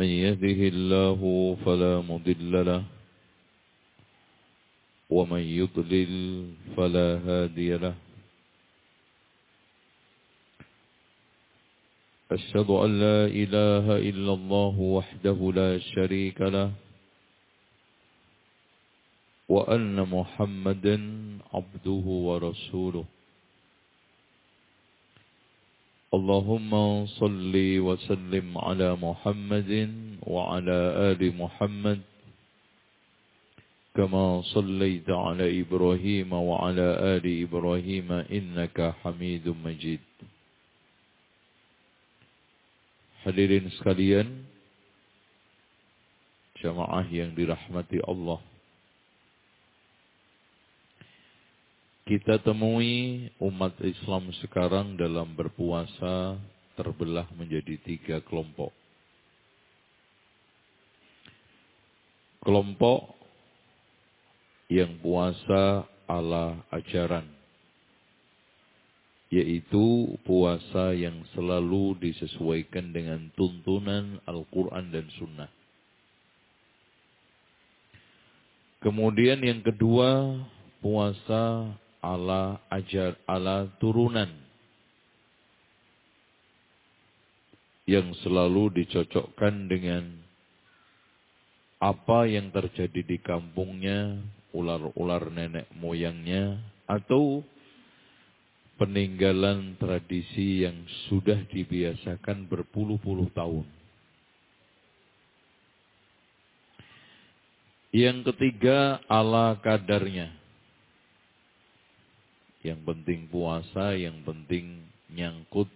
من يهده الله فلا مضل له ومن يضلل فلا هادي له. أشهد أن لا إله إلا الله وحده لا شريك له وأن محمدا عبده ورسوله. اللهم صل وسلم على محمد وعلى آل محمد كما صليت على إبراهيم وعلى آل إبراهيم إنك حميد مجيد Hadirin sekalian, jamaah yang dirahmati Allah. Kita temui umat Islam sekarang dalam berpuasa terbelah menjadi tiga kelompok. Kelompok yang puasa ala ajaran yaitu puasa yang selalu disesuaikan dengan tuntunan Al-Quran dan Sunnah. Kemudian yang kedua, puasa ala ajar, ala turunan. Yang selalu dicocokkan dengan apa yang terjadi di kampungnya, ular-ular nenek moyangnya, atau peninggalan tradisi yang sudah dibiasakan berpuluh-puluh tahun. Yang ketiga, ala kadarnya. Yang penting puasa, yang penting nyangkut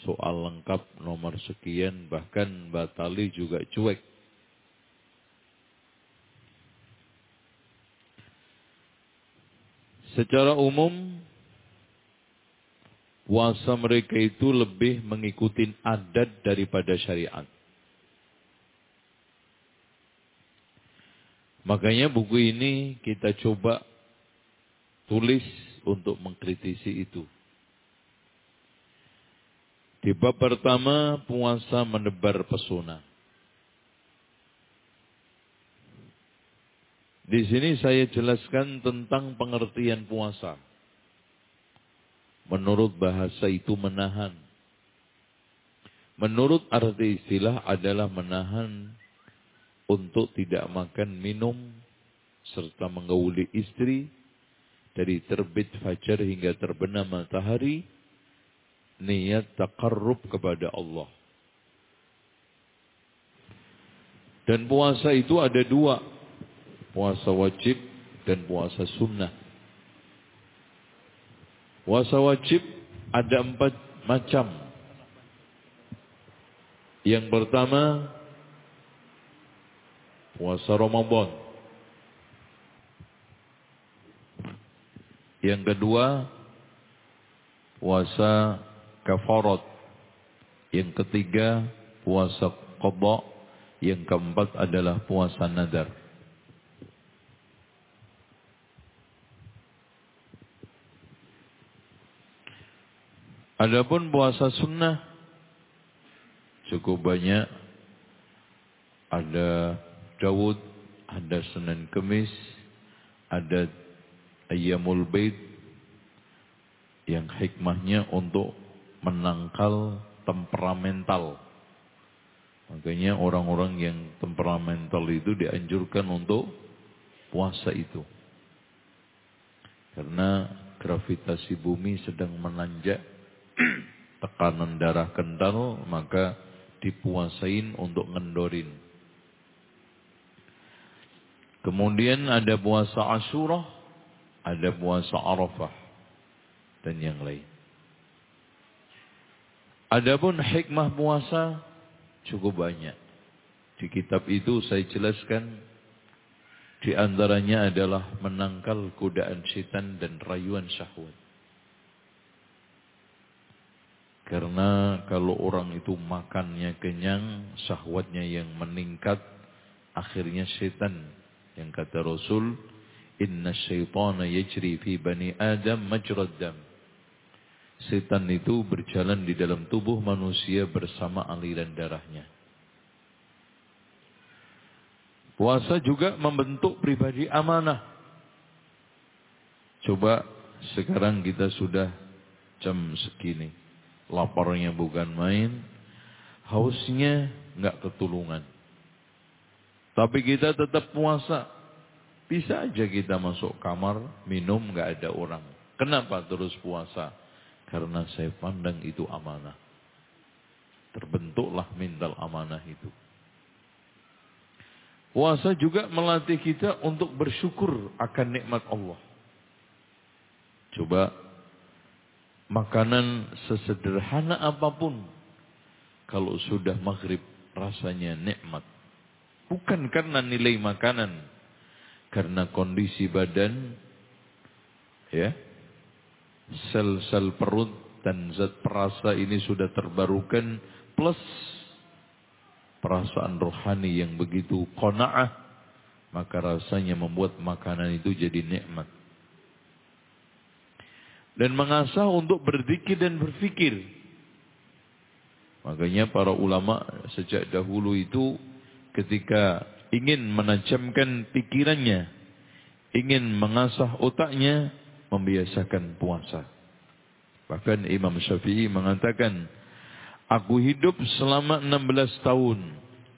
soal lengkap nomor sekian, bahkan batali juga cuek. Secara umum, puasa mereka itu lebih mengikuti adat daripada syariat. Makanya buku ini kita coba tulis untuk mengkritisi itu. Di bab pertama, puasa menebar pesona. Di sini saya jelaskan tentang pengertian puasa. Menurut bahasa itu menahan. Menurut arti istilah adalah menahan untuk tidak makan minum serta menggauli istri dari terbit fajar hingga terbenam matahari niat takarrub kepada Allah. Dan puasa itu ada dua, puasa wajib dan puasa sunnah. Puasa wajib ada empat macam. Yang pertama, puasa Ramadan. Yang kedua, puasa kafarat. Yang ketiga, puasa qadha. Yang keempat adalah puasa nadar. Adapun puasa sunnah cukup banyak. Ada Dawud, ada Senin Kemis, ada Ayyamul Bait yang hikmahnya untuk menangkal temperamental. Makanya orang-orang yang temperamental itu dianjurkan untuk puasa itu. Karena gravitasi bumi sedang menanjak tekanan darah kental, maka dipuasain untuk ngendorin. Kemudian ada puasa Asyurah, ada puasa Arafah, dan yang lain. Adapun hikmah puasa cukup banyak. Di kitab itu saya jelaskan di antaranya adalah menangkal godaan setan dan rayuan syahwat. Karena kalau orang itu makannya kenyang, syahwatnya yang meningkat, akhirnya setan. Yang kata Rasul, Inna syaitana yajri fi bani Adam majrad. Setan itu berjalan di dalam tubuh manusia bersama aliran darahnya. Puasa juga membentuk pribadi amanah. Coba sekarang kita sudah jam segini laparnya bukan main, hausnya nggak ketulungan. Tapi kita tetap puasa. Bisa aja kita masuk kamar, minum nggak ada orang. Kenapa terus puasa? Karena saya pandang itu amanah. Terbentuklah mental amanah itu. Puasa juga melatih kita untuk bersyukur akan nikmat Allah. Coba makanan sesederhana apa pun kalau sudah maghrib rasanya nikmat bukan karena nilai makanan karena kondisi badan ya sel-sel perut dan zat perasa ini sudah terbarukan plus perasaan rohani yang begitu kona'ah maka rasanya membuat makanan itu jadi nikmat dan mengasah untuk berzikir dan berfikir. Makanya para ulama sejak dahulu itu ketika ingin menajamkan pikirannya, ingin mengasah otaknya, membiasakan puasa. Bahkan Imam Syafi'i mengatakan, Aku hidup selama 16 tahun,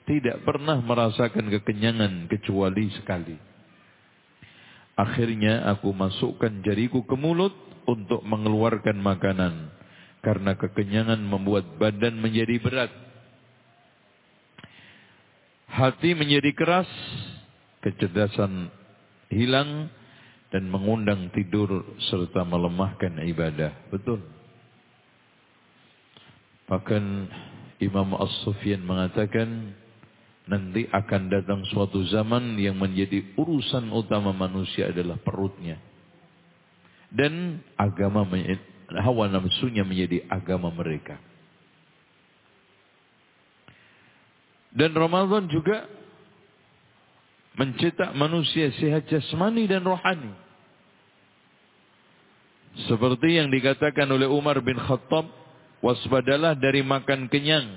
tidak pernah merasakan kekenyangan kecuali sekali. Akhirnya aku masukkan jariku ke mulut, untuk mengeluarkan makanan karena kekenyangan membuat badan menjadi berat. Hati menjadi keras, kecerdasan hilang dan mengundang tidur serta melemahkan ibadah. Betul. Bahkan Imam As-Sufyan mengatakan nanti akan datang suatu zaman yang menjadi urusan utama manusia adalah perutnya dan agama hawa nafsunya menjadi agama mereka. Dan Ramadan juga mencetak manusia sehat jasmani dan rohani. Seperti yang dikatakan oleh Umar bin Khattab, waspadalah dari makan kenyang.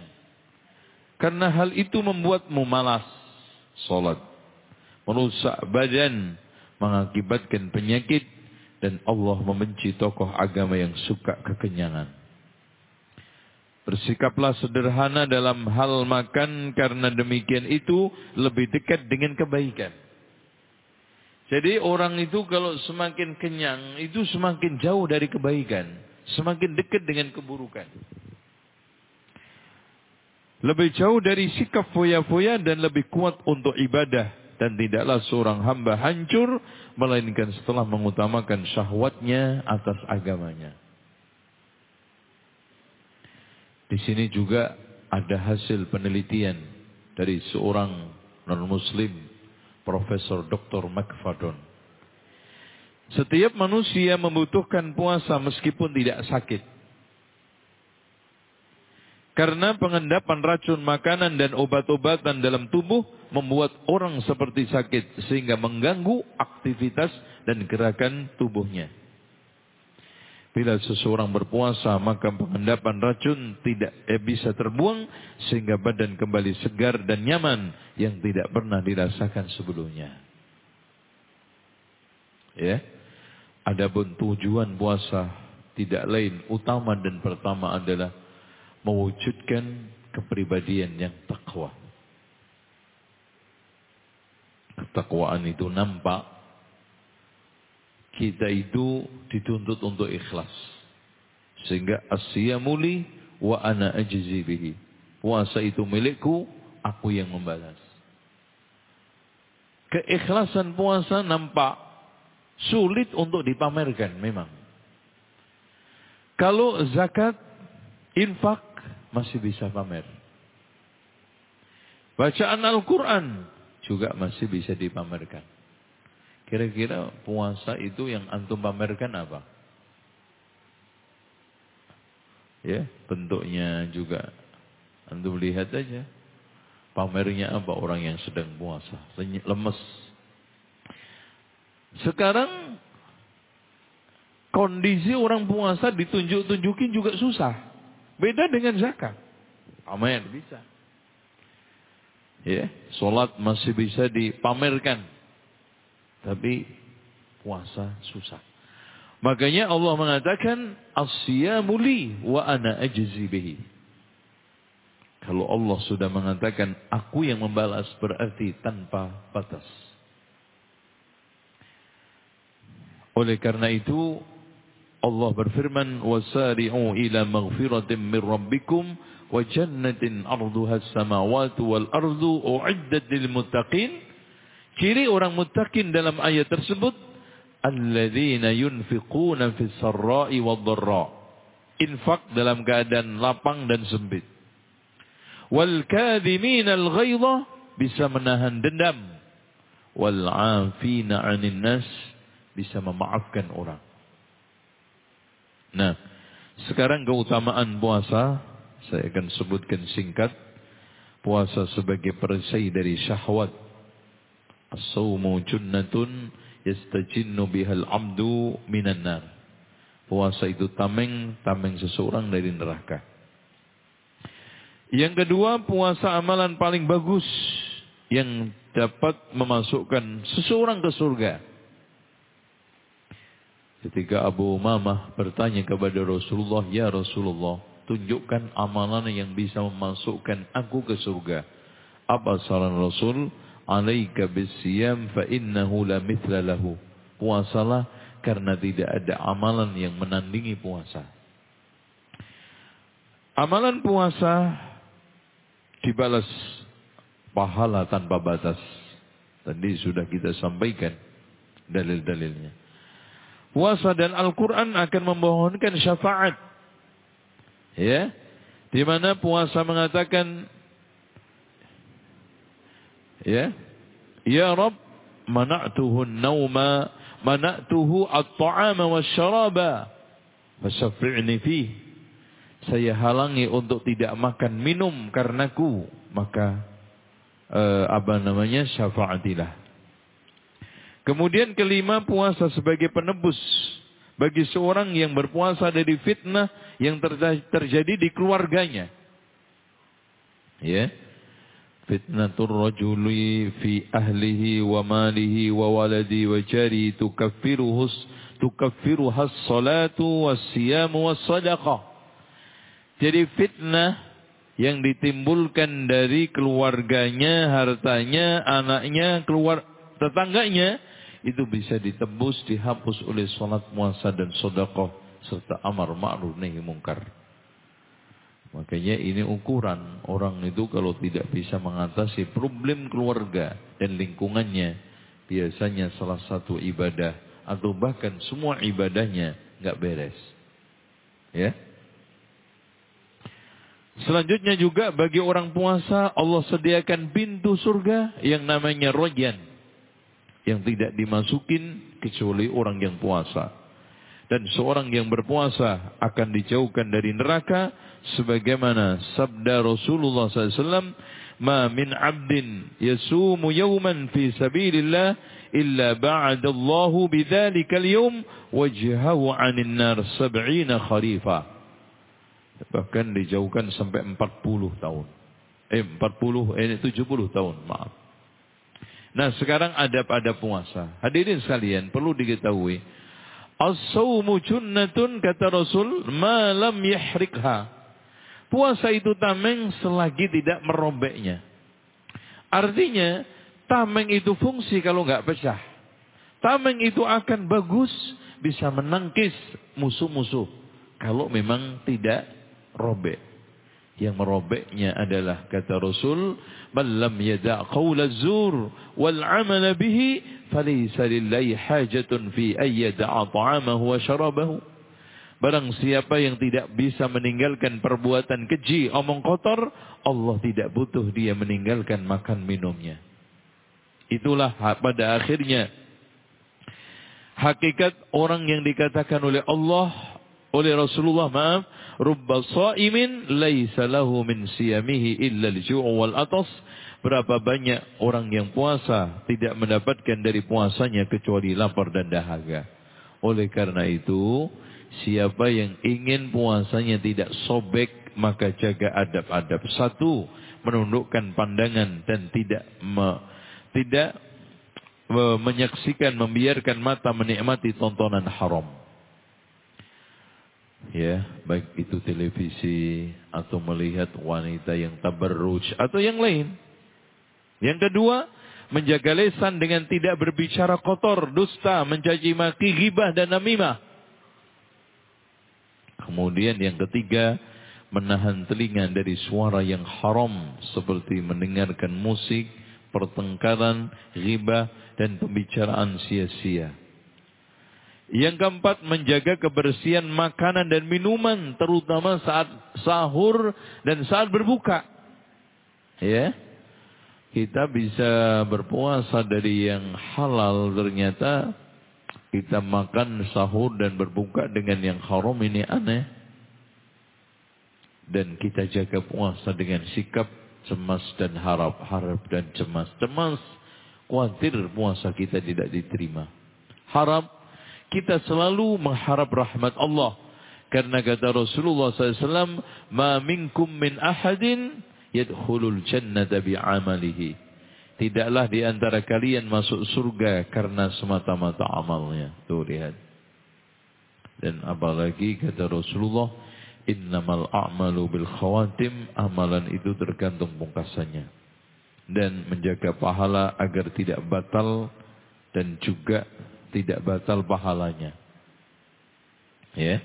Karena hal itu membuatmu malas salat, merusak badan, mengakibatkan penyakit dan Allah membenci tokoh agama yang suka kekenyangan. Bersikaplah sederhana dalam hal makan karena demikian itu lebih dekat dengan kebaikan. Jadi orang itu kalau semakin kenyang itu semakin jauh dari kebaikan. Semakin dekat dengan keburukan. Lebih jauh dari sikap foya-foya dan lebih kuat untuk ibadah dan tidaklah seorang hamba hancur melainkan setelah mengutamakan syahwatnya atas agamanya. Di sini juga ada hasil penelitian dari seorang non-muslim Profesor Dr. McFadden. Setiap manusia membutuhkan puasa meskipun tidak sakit. Karena pengendapan racun makanan dan obat-obatan dalam tubuh membuat orang seperti sakit sehingga mengganggu aktivitas dan gerakan tubuhnya. Bila seseorang berpuasa maka pengendapan racun tidak eh, bisa terbuang sehingga badan kembali segar dan nyaman yang tidak pernah dirasakan sebelumnya. Ya. Adapun tujuan puasa tidak lain utama dan pertama adalah mewujudkan kepribadian yang takwa. Ketakwaan itu nampak kita itu dituntut untuk ikhlas. Sehingga asyamuli wa ana ajzi bihi. Puasa itu milikku, aku yang membalas. Keikhlasan puasa nampak sulit untuk dipamerkan memang. Kalau zakat, infak masih bisa pamer. Bacaan Al-Quran juga masih bisa dipamerkan. Kira-kira puasa itu yang antum pamerkan apa? Ya, bentuknya juga antum lihat aja. Pamernya apa orang yang sedang puasa, lemes. Sekarang kondisi orang puasa ditunjuk-tunjukin juga susah. Beda dengan zakat. Pamer bisa. Ya, solat masih bisa dipamerkan. Tapi puasa susah. Makanya Allah mengatakan asyamu li wa ana ajzi bihi. Kalau Allah sudah mengatakan aku yang membalas berarti tanpa batas. Oleh karena itu Allah berfirman wasari'u ila maghfiratin min rabbikum wa jannatin 'arduha as-samawati wal ardu u'iddat lil muttaqin ciri orang muttaqin dalam ayat tersebut alladzina yunfiquna fis sarra'i wad dharra infak dalam keadaan lapang dan sempit wal kadhimin al ghaidha bisa menahan dendam wal 'afina 'anil nas bisa memaafkan orang Nah, sekarang keutamaan puasa saya akan sebutkan singkat. Puasa sebagai perisai dari syahwat. As-sawmu junnatun yastajinnu bihal amdu minan nar. Puasa itu tameng, tameng seseorang dari neraka. Yang kedua, puasa amalan paling bagus yang dapat memasukkan seseorang ke surga. Ketika Abu Umamah bertanya kepada Rasulullah, Ya Rasulullah, tunjukkan amalan yang bisa memasukkan aku ke surga. Apa saran Rasul? Alaika bisiyam fa innahu la mithla lahu. Puasalah karena tidak ada amalan yang menandingi puasa. Amalan puasa dibalas pahala tanpa batas. Tadi sudah kita sampaikan dalil-dalilnya. puasa dan Al-Quran akan memohonkan syafaat. Ya, di mana puasa mengatakan, ya, ya Rob, mana'tuhu nauma, mana'tuhu at-ta'ama wa syaraba, fasyafi'ni fih. Saya halangi untuk tidak makan minum karenaku, maka uh, apa namanya syafaatilah. Kemudian kelima puasa sebagai penebus bagi seorang yang berpuasa dari fitnah yang terjadi di keluarganya. Ya. Ahlihi wa malihi wa jari tukaffiruhus tukaffiruhas salatu was siyamu was sadaqah. Jadi fitnah yang ditimbulkan dari keluarganya, hartanya, anaknya, keluar tetangganya itu bisa ditebus, dihapus oleh sholat puasa dan sodakoh serta amar ma'ruf nahi mungkar. Makanya ini ukuran orang itu kalau tidak bisa mengatasi problem keluarga dan lingkungannya, biasanya salah satu ibadah atau bahkan semua ibadahnya nggak beres. Ya. Selanjutnya juga bagi orang puasa Allah sediakan pintu surga yang namanya rojan yang tidak dimasukin kecuali orang yang puasa. Dan seorang yang berpuasa akan dijauhkan dari neraka sebagaimana sabda Rasulullah SAW, "Ma min 'abdin yasumu yawman fi sabilillah illa ba'adallahu bidzalikal yawm wajhahu 'anil nar sab'ina kharifa." Bahkan dijauhkan sampai 40 tahun. Eh 40 eh 70 tahun, maaf. Nah sekarang ada pada puasa. Hadirin sekalian perlu diketahui. As-sawmu junnatun kata Rasul malam yahrikha. Puasa itu tameng selagi tidak merobeknya. Artinya tameng itu fungsi kalau nggak pecah. Tameng itu akan bagus bisa menangkis musuh-musuh. Kalau memang tidak robek. Yang merobeknya adalah kata Rasul, "Man lam yada' qaul az-zur wal 'amal bihi, falaysa lillahi hajatun fi ay yada'a ta'amahu wa sharabahu." Barang siapa yang tidak bisa meninggalkan perbuatan keji, omong kotor, Allah tidak butuh dia meninggalkan makan minumnya. Itulah pada akhirnya hakikat orang yang dikatakan oleh Allah, oleh Rasulullah, maaf, rubba sa'imin laisa lahu min siyamihi illa al-ju' wal atas. Berapa banyak orang yang puasa tidak mendapatkan dari puasanya kecuali lapar dan dahaga. Oleh karena itu, Siapa yang ingin puasanya tidak sobek, maka jaga adab-adab. Satu, menundukkan pandangan dan tidak me, tidak me, menyaksikan, membiarkan mata menikmati tontonan haram. Ya, baik itu televisi atau melihat wanita yang tabarruj atau yang lain. Yang kedua, menjaga lesan dengan tidak berbicara kotor, dusta, mencaci maki, ghibah dan namimah. Kemudian yang ketiga, menahan telinga dari suara yang haram seperti mendengarkan musik, pertengkaran, riba, dan pembicaraan sia-sia. Yang keempat, menjaga kebersihan makanan dan minuman, terutama saat sahur dan saat berbuka. Ya, kita bisa berpuasa dari yang halal ternyata kita makan sahur dan berbuka dengan yang haram ini aneh. Dan kita jaga puasa dengan sikap cemas dan harap, harap dan cemas. Cemas, khawatir puasa kita tidak diterima. Harap, kita selalu mengharap rahmat Allah. Karena kata Rasulullah SAW, Ma minkum min ahadin yadkhulul jannata bi'amalihi. Tidaklah di antara kalian masuk surga karena semata-mata amalnya. Tuh lihat. Dan apalagi kata Rasulullah, innamal a'malu bil khawatim, amalan itu tergantung pungkasannya. Dan menjaga pahala agar tidak batal dan juga tidak batal pahalanya. Ya.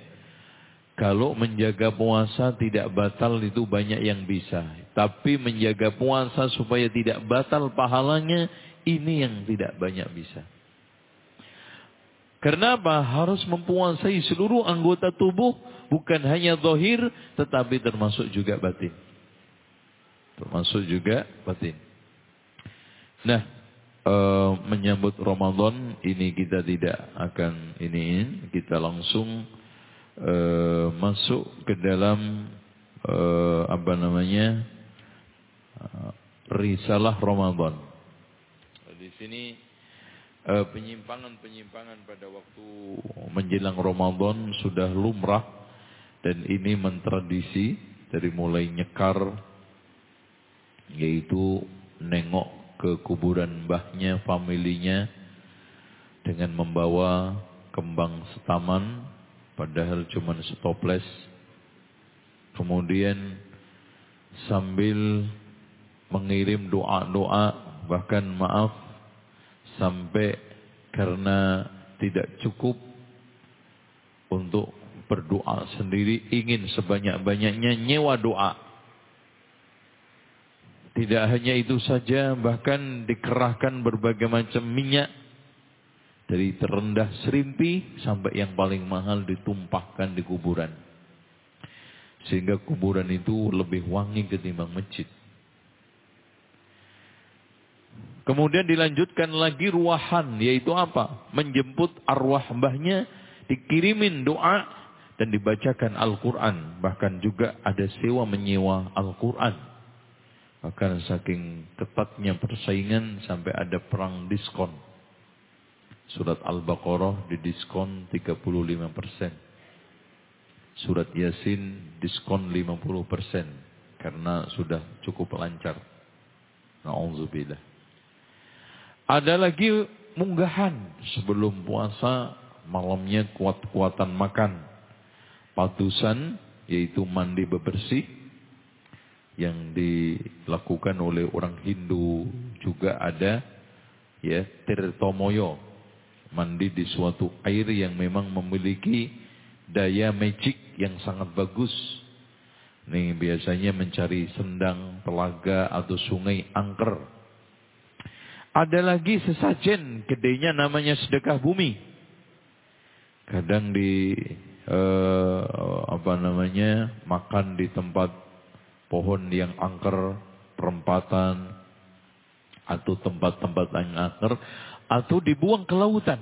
Kalau menjaga puasa tidak batal itu banyak yang bisa. Tapi menjaga puasa supaya tidak batal pahalanya, ini yang tidak banyak bisa. Karena? Harus mempuasai seluruh anggota tubuh, bukan hanya zahir, tetapi termasuk juga batin. Termasuk juga batin. Nah, e, menyambut Ramadan, ini kita tidak akan ini, kita langsung e, masuk ke dalam e, apa namanya e, risalah Ramadan. Di sini penyimpangan-penyimpangan pada waktu menjelang Ramadan sudah lumrah dan ini mentradisi dari mulai nyekar yaitu nengok ke kuburan mbahnya, familinya dengan membawa kembang setaman padahal cuma stoples. Kemudian sambil mengirim doa-doa, bahkan maaf sampai karena tidak cukup untuk berdoa sendiri, ingin sebanyak-banyaknya nyewa doa. Tidak hanya itu saja, bahkan dikerahkan berbagai macam minyak dari terendah serimpi sampai yang paling mahal ditumpahkan di kuburan. Sehingga kuburan itu lebih wangi ketimbang masjid. Kemudian dilanjutkan lagi ruahan, yaitu apa? Menjemput arwah mbahnya, dikirimin doa, dan dibacakan Al-Quran. Bahkan juga ada sewa menyewa Al-Quran. Bahkan saking ketatnya persaingan sampai ada perang diskon. Surat Al-Baqarah didiskon 35%. Surat Yasin diskon 50% karena sudah cukup lancar. Nauzubillah. Ada lagi munggahan sebelum puasa malamnya kuat-kuatan makan. Patusan yaitu mandi bebersih yang dilakukan oleh orang Hindu juga ada ya tirtomoyo mandi di suatu air yang memang memiliki daya magic yang sangat bagus. Nih biasanya mencari sendang, telaga atau sungai angker. Ada lagi sesajen gedenya namanya sedekah bumi. Kadang di eh, apa namanya makan di tempat pohon yang angker, perempatan, atau tempat-tempat yang angker, atau dibuang ke lautan.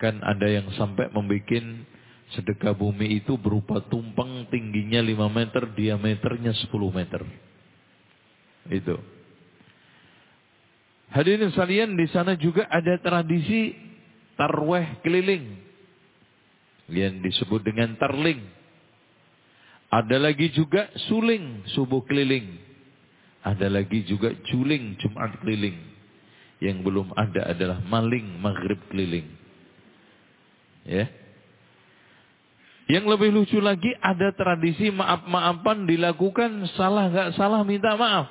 Kan ada yang sampai membuat sedekah bumi itu berupa tumpeng tingginya 5 meter, diameternya 10 meter. Itu. Hadirin sekalian di sana juga ada tradisi tarweh keliling. Yang disebut dengan tarling. Ada lagi juga suling subuh keliling. Ada lagi juga juling Jumat keliling. Yang belum ada adalah maling maghrib keliling. Ya. Yang lebih lucu lagi ada tradisi maaf-maafan dilakukan salah gak salah minta maaf.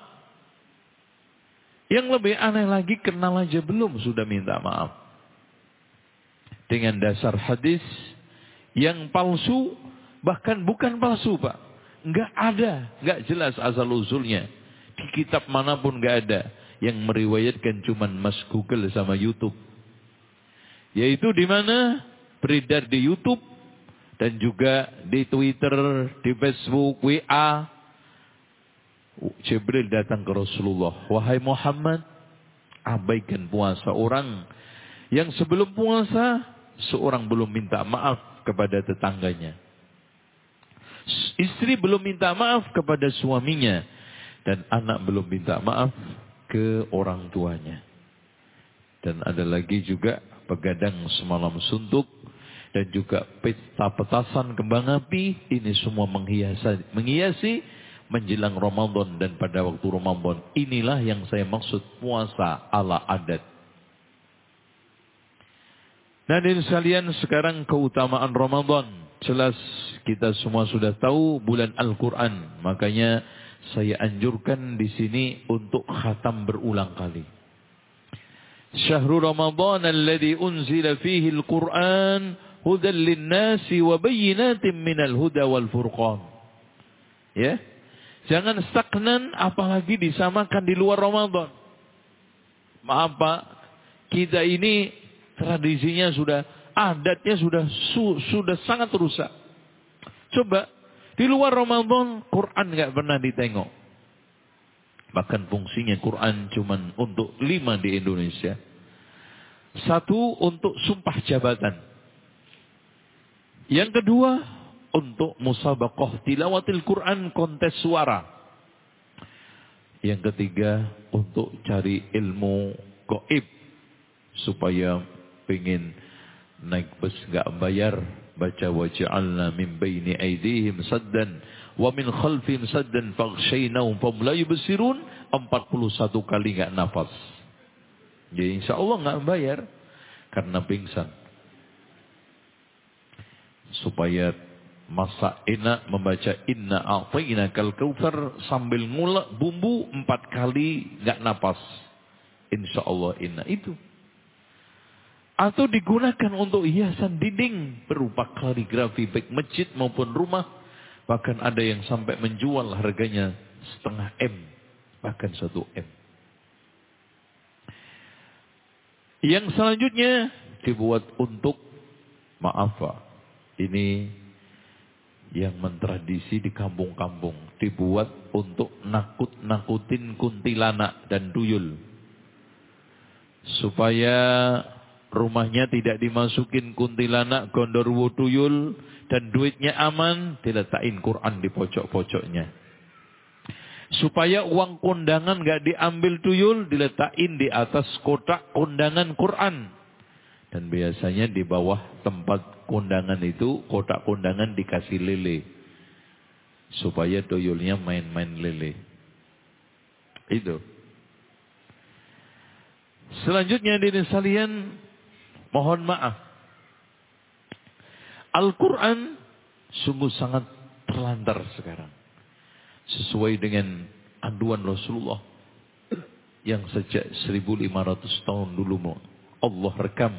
Yang lebih aneh lagi kenal aja belum sudah minta maaf. Dengan dasar hadis yang palsu bahkan bukan palsu pak. Enggak ada, enggak jelas asal usulnya. Di kitab mana pun enggak ada yang meriwayatkan cuman Mas Google sama YouTube. Yaitu di mana beredar di YouTube dan juga di Twitter, di Facebook, WA. Jibril datang ke Rasulullah. Wahai Muhammad, abaikan puasa orang yang sebelum puasa seorang belum minta maaf kepada tetangganya. Istri belum minta maaf kepada suaminya. Dan anak belum minta maaf ke orang tuanya. Dan ada lagi juga begadang semalam suntuk. Dan juga pesta petasan kembang api. Ini semua menghiasi, menghiasi menjelang Ramadan. Dan pada waktu Ramadan inilah yang saya maksud puasa ala adat. Nah, ini sekalian sekarang keutamaan Ramadan jelas kita semua sudah tahu bulan Al-Qur'an makanya saya anjurkan di sini untuk khatam berulang kali. Syahrul Ramadan alladhi unzila fihi al-Qur'an hudan linnasi wa bayyinatin minal huda wal furqan. Ya. Jangan stagnan apalagi disamakan di luar Ramadan. Maaf Pak, kita ini tradisinya sudah adatnya sudah su, sudah sangat rusak. Coba di luar Ramadan Quran nggak pernah ditengok. Bahkan fungsinya Quran cuman untuk lima di Indonesia. Satu untuk sumpah jabatan. Yang kedua, untuk musabaqah tilawatil Quran kontes suara. Yang ketiga, untuk cari ilmu goib. Supaya pengen naik bus gak bayar. Baca waja'alna min baini aidihim saddan. Wa min khalfihim saddan faghshaynahum fahum la yubsirun. 41 kali gak nafas. Jadi insya Allah gak bayar. Karena pingsan supaya masak enak membaca inna a'tainakal kautsar sambil ngulek bumbu empat kali nggak napas. Insya Allah inna itu. Atau digunakan untuk hiasan dinding berupa kaligrafi baik masjid maupun rumah. Bahkan ada yang sampai menjual harganya setengah M. Bahkan satu M. Yang selanjutnya dibuat untuk maaf Pak ini yang mentradisi di kampung-kampung dibuat untuk nakut-nakutin kuntilanak dan tuyul supaya rumahnya tidak dimasukin kuntilanak gondorwo tuyul dan duitnya aman diletakin Quran di pojok-pojoknya supaya uang kondangan gak diambil tuyul diletakin di atas kotak kondangan Quran dan biasanya di bawah tempat kondangan itu, kotak kondangan dikasih lele. Supaya toyolnya main-main lele. Itu. Selanjutnya di salian Mohon maaf. Al-Quran sungguh sangat terlantar sekarang. Sesuai dengan anduan Rasulullah yang sejak 1500 tahun dulu Allah rekam.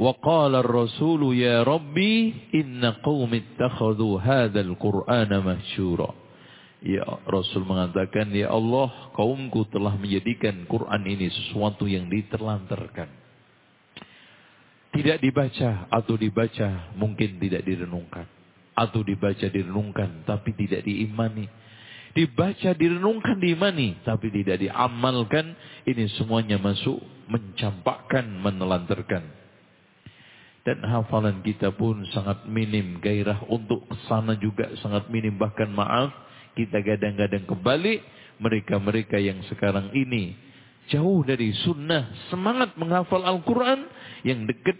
Wa qala rasulu ya rabbi inna qaumi ittakhadhu hadzal qur'ana mahsyura. Ya Rasul mengatakan ya Allah kaumku telah menjadikan Quran ini sesuatu yang diterlantarkan tidak dibaca atau dibaca mungkin tidak direnungkan. Atau dibaca direnungkan tapi tidak diimani. Dibaca direnungkan diimani tapi tidak diamalkan. Ini semuanya masuk mencampakkan, menelantarkan. Dan hafalan kita pun sangat minim. Gairah untuk sana juga sangat minim. Bahkan maaf kita gadang-gadang kembali mereka-mereka yang sekarang ini jauh dari sunnah, semangat menghafal Al-Quran, yang dekat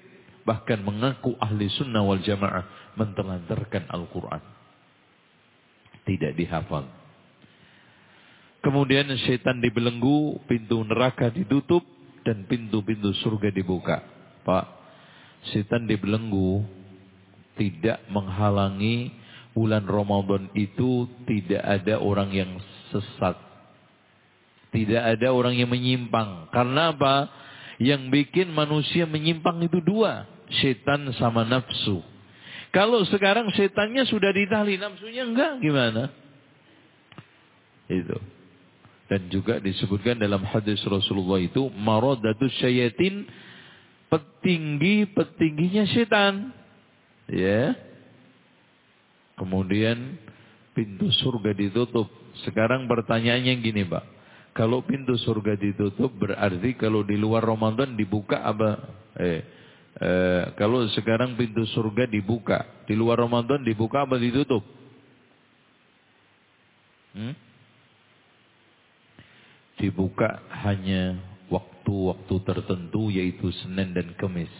bahkan mengaku ahli sunnah wal jamaah mentelantarkan Al-Quran. Tidak dihafal. Kemudian syaitan dibelenggu, pintu neraka ditutup, dan pintu-pintu surga dibuka. Pak, syaitan dibelenggu tidak menghalangi bulan Ramadan itu tidak ada orang yang sesat tidak ada orang yang menyimpang. Karena apa? Yang bikin manusia menyimpang itu dua. Setan sama nafsu. Kalau sekarang setannya sudah ditali, nafsunya enggak gimana? Itu. Dan juga disebutkan dalam hadis Rasulullah itu maradatus syayatin petinggi-petingginya setan. Ya. Kemudian pintu surga ditutup. Sekarang pertanyaannya gini, Pak. Kalau pintu surga ditutup berarti kalau di luar Ramadan dibuka apa? Eh, eh, kalau sekarang pintu surga dibuka, di luar Ramadan dibuka apa ditutup? Hmm? Dibuka hanya waktu-waktu tertentu yaitu Senin dan Kamis.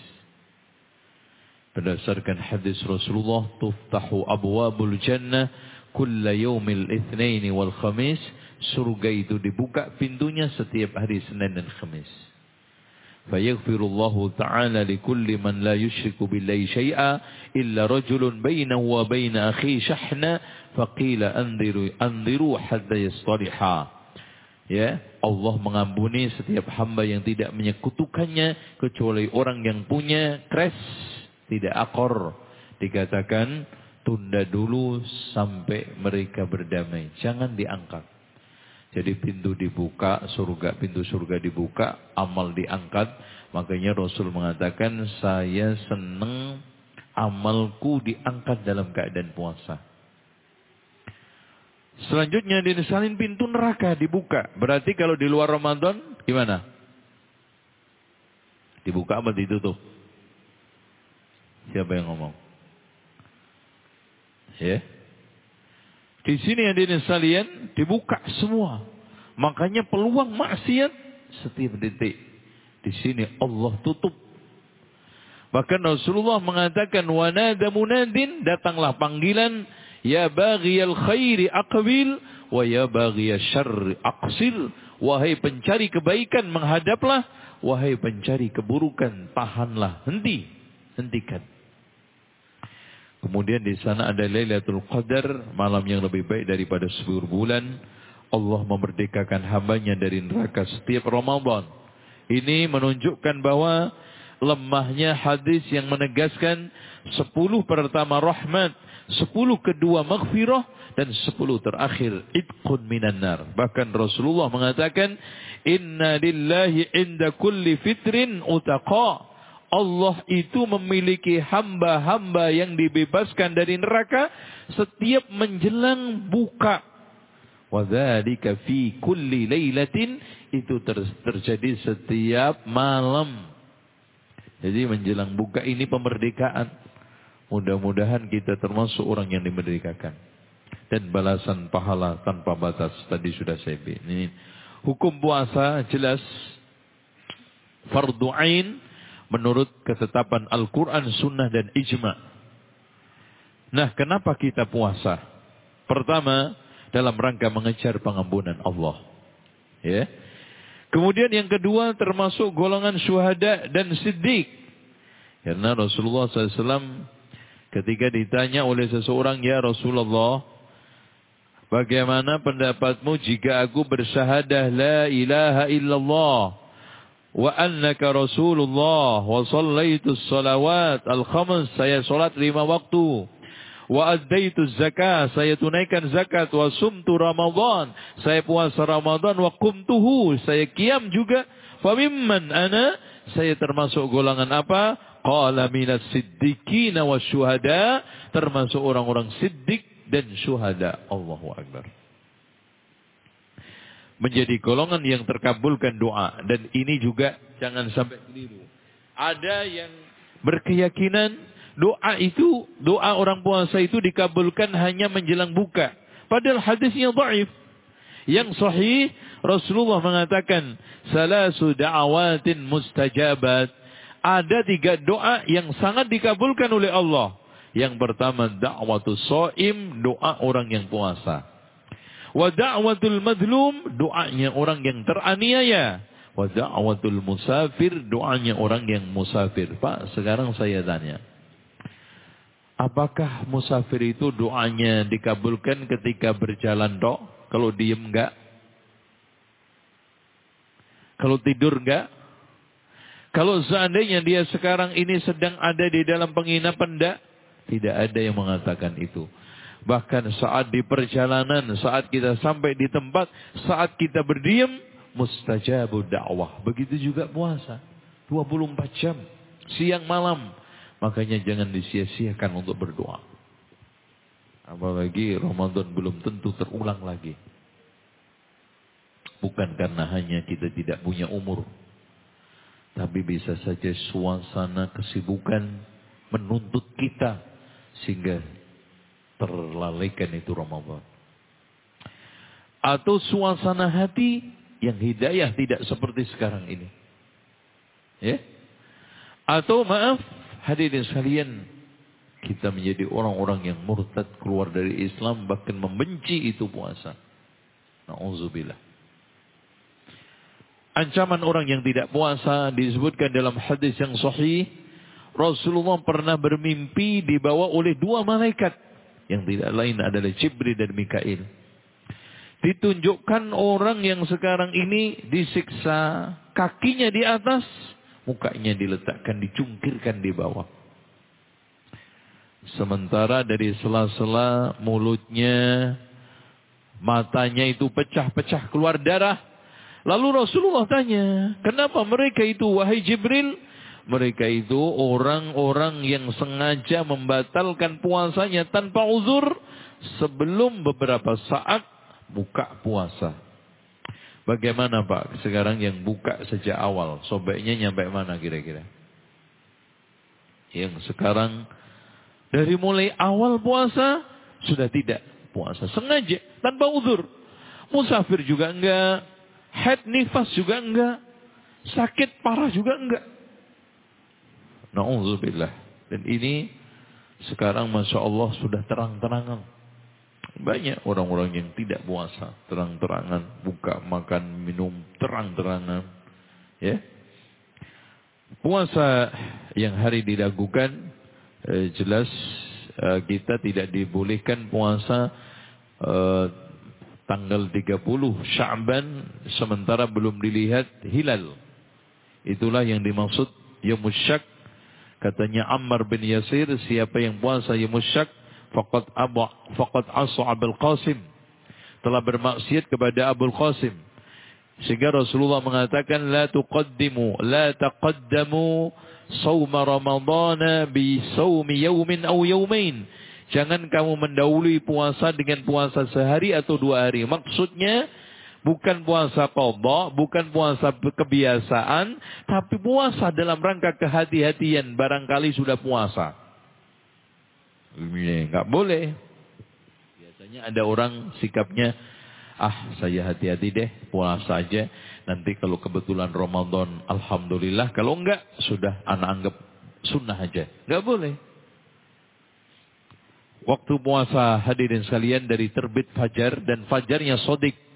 Berdasarkan hadis Rasulullah, tuftahu abwabul jannah kulla yawmil itsnaini wal khamis surga itu dibuka pintunya setiap hari Senin dan Kamis. Fayaghfirullahu ta'ala likulli man la yushriku billahi syai'a illa rajulun bainahu wa baina akhi shahna faqila anziru anziru hatta yastaliha. Ya, Allah mengampuni setiap hamba yang tidak menyekutukannya kecuali orang yang punya kres, tidak akor. Dikatakan tunda dulu sampai mereka berdamai. Jangan diangkat. Jadi pintu dibuka, surga pintu surga dibuka, amal diangkat. Makanya Rasul mengatakan saya senang amalku diangkat dalam keadaan puasa. Selanjutnya dinisalin pintu neraka dibuka. Berarti kalau di luar Ramadan gimana? Dibuka apa ditutup? Siapa yang ngomong? Ya. Di sini dini sekalian dibuka semua. Makanya peluang maksiat setiap detik. Di sini Allah tutup. Bahkan Rasulullah mengatakan wanada munadin datanglah panggilan ya baghiyal khairi aqbil wa ya baghiyal syarri aqsil wahai pencari kebaikan menghadaplah wahai pencari keburukan tahanlah henti hentikan Kemudian di sana ada Lailatul Qadar, malam yang lebih baik daripada seluruh bulan. Allah memerdekakan hambanya dari neraka setiap Ramadan. Ini menunjukkan bahwa lemahnya hadis yang menegaskan sepuluh pertama rahmat, sepuluh kedua maghfirah, dan sepuluh terakhir itqun minan nar. Bahkan Rasulullah mengatakan, Inna lillahi inda kulli fitrin utaqa. Allah itu memiliki hamba-hamba yang dibebaskan dari neraka setiap menjelang buka. Wadzalika fi kulli lailatin itu ter terjadi setiap malam. Jadi menjelang buka ini pemerdekaan. Mudah-mudahan kita termasuk orang yang dimerdekakan. Dan balasan pahala tanpa batas tadi sudah saya ini. Hukum puasa jelas fardu ain menurut ketetapan Al-Quran, Sunnah, dan Ijma. Nah, kenapa kita puasa? Pertama, dalam rangka mengejar pengampunan Allah. Ya. Kemudian yang kedua termasuk golongan syuhada dan siddiq. Karena Rasulullah SAW ketika ditanya oleh seseorang, Ya Rasulullah, bagaimana pendapatmu jika aku bersyahadah la ilaha illallah wa annaka Rasulullah wa sallaitu salawat al-khams saya salat lima waktu. wa addaitu zakat saya tunaikan zakat. wa sumtu Ramadan saya puasa Ramadan. wa qumtuhu saya qiyam juga. fa mimman ana saya termasuk golongan apa? qala minas siddiqin wasyuhada termasuk orang-orang siddiq dan syuhada. Allahu akbar. Menjadi golongan yang terkabulkan doa dan ini juga jangan sampai keliru. Ada yang berkeyakinan doa itu, doa orang puasa itu dikabulkan hanya menjelang buka. Padahal hadisnya dhaif. Yang sahih Rasulullah mengatakan salasu da'awatin mustajabat. Ada tiga doa yang sangat dikabulkan oleh Allah. Yang pertama da'watul so'im, doa orang yang puasa. Wa da'watul madlum, doanya orang yang teraniaya. Wa da'watul musafir, doanya orang yang musafir. Pak, sekarang saya tanya. Apakah musafir itu doanya dikabulkan ketika berjalan dok? Kalau diem enggak? Kalau tidur enggak? Kalau seandainya dia sekarang ini sedang ada di dalam penginapan enggak? Tidak ada yang mengatakan itu. Bahkan saat di perjalanan, saat kita sampai di tempat, saat kita berdiam, mustajabu dakwah. Begitu juga puasa. 24 jam, siang malam. Makanya jangan disia-siakan untuk berdoa. Apalagi Ramadan belum tentu terulang lagi. Bukan karena hanya kita tidak punya umur. Tapi bisa saja suasana kesibukan menuntut kita. Sehingga terlalaikan itu Ramadan. Atau suasana hati yang hidayah tidak seperti sekarang ini. Ya? Atau maaf, hadirin sekalian, kita menjadi orang-orang yang murtad keluar dari Islam bahkan membenci itu puasa. Nauzubillah. Ancaman orang yang tidak puasa disebutkan dalam hadis yang sahih. Rasulullah pernah bermimpi dibawa oleh dua malaikat. Yang tidak lain adalah Jibril dan Mikail. Ditunjukkan orang yang sekarang ini disiksa. Kakinya di atas. Mukanya diletakkan, dicungkirkan di bawah. Sementara dari sela-sela mulutnya, matanya itu pecah-pecah keluar darah. Lalu Rasulullah tanya, kenapa mereka itu wahai Jibril? Mereka itu orang-orang yang sengaja membatalkan puasanya tanpa uzur sebelum beberapa saat buka puasa. Bagaimana Pak sekarang yang buka sejak awal? Sobeknya nyampe mana kira-kira? Yang sekarang dari mulai awal puasa sudah tidak puasa. Sengaja tanpa uzur. Musafir juga enggak, Head nifas juga enggak. Sakit parah juga enggak. Na'udzubillah. Dan ini sekarang Masya Allah sudah terang-terangan. Banyak orang-orang yang tidak puasa. Terang-terangan. Buka, makan, minum. Terang-terangan. Ya. Puasa yang hari dilakukan. Eh, jelas eh, kita tidak dibolehkan puasa eh, tanggal 30 Sya'ban sementara belum dilihat hilal. Itulah yang dimaksud Yamusyak. Katanya Ammar bin Yasir, siapa yang puasa Yamusyak, faqad abu faqad asu Abul Qasim. Telah bermaksiat kepada Abul Qasim. Sehingga Rasulullah mengatakan tuqaddimu la taqaddamu sauma ramadhana bi saumi yaumin aw yaumain Jangan kamu mendahului puasa dengan puasa sehari atau dua hari. Maksudnya bukan puasa qadha, bukan puasa kebiasaan, tapi puasa dalam rangka kehati-hatian. Barangkali sudah puasa. Ini enggak boleh. Biasanya ada orang sikapnya, ah saya hati-hati deh, puasa aja. Nanti kalau kebetulan Ramadan, Alhamdulillah. Kalau enggak, sudah anak anggap sunnah aja. Enggak boleh. Waktu puasa hadirin sekalian dari terbit fajar dan fajarnya sodik.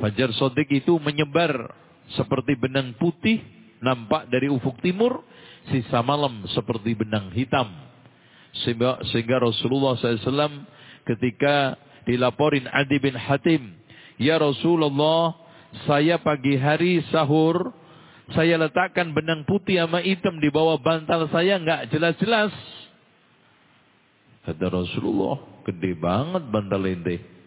Fajar sodik itu menyebar seperti benang putih nampak dari ufuk timur. Sisa malam seperti benang hitam. Sehingga, sehingga Rasulullah SAW ketika dilaporin Adi bin Hatim. Ya Rasulullah saya pagi hari sahur. Saya letakkan benang putih sama hitam di bawah bantal saya. nggak jelas-jelas. Kata Rasulullah, gede banget bantal ente.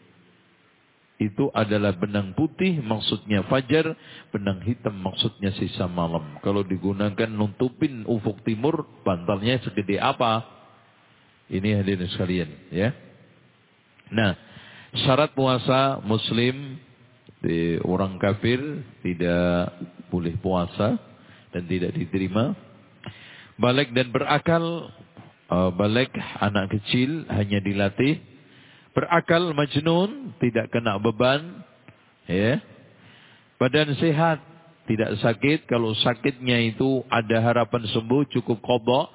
Itu adalah benang putih maksudnya fajar, benang hitam maksudnya sisa malam. Kalau digunakan nutupin ufuk timur, bantalnya segede apa? Ini hadirin sekalian, ya. Nah, syarat puasa muslim di orang kafir tidak boleh puasa dan tidak diterima. Balik dan berakal, uh, balik anak kecil hanya dilatih berakal majnun, tidak kena beban, ya. Badan sehat, tidak sakit. Kalau sakitnya itu ada harapan sembuh, cukup kobok.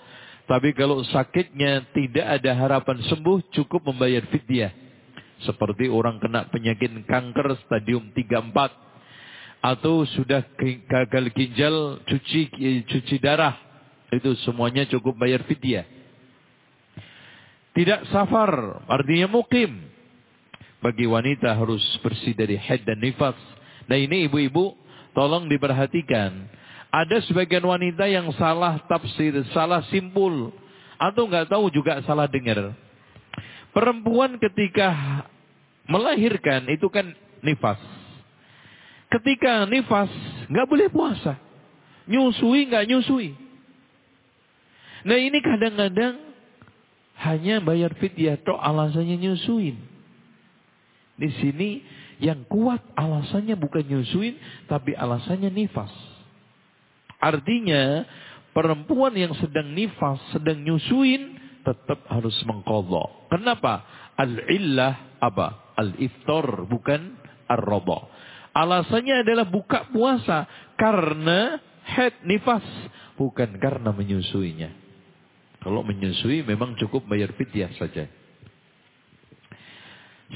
Tapi kalau sakitnya tidak ada harapan sembuh, cukup membayar fidyah. Seperti orang kena penyakit kanker stadium 3-4. Atau sudah gagal ginjal, cuci cuci darah. Itu semuanya cukup bayar fidyah. Tidak safar, artinya mukim. Bagi wanita harus bersih dari head dan nifas. Nah ini ibu-ibu, tolong diperhatikan. Ada sebagian wanita yang salah tafsir, salah simpul. Atau nggak tahu juga salah dengar. Perempuan ketika melahirkan itu kan nifas. Ketika nifas nggak boleh puasa. Nyusui nggak nyusui. Nah ini kadang-kadang hanya bayar fidyah tok alasannya nyusuin. Di sini yang kuat alasannya bukan nyusuin tapi alasannya nifas. Artinya perempuan yang sedang nifas, sedang nyusuin tetap harus mengkodok. Kenapa? Al-illah apa? Al-iftar bukan ar-robo. Alasannya adalah buka puasa karena head nifas bukan karena menyusuinya. Kalau menyusui memang cukup bayar fidyah saja.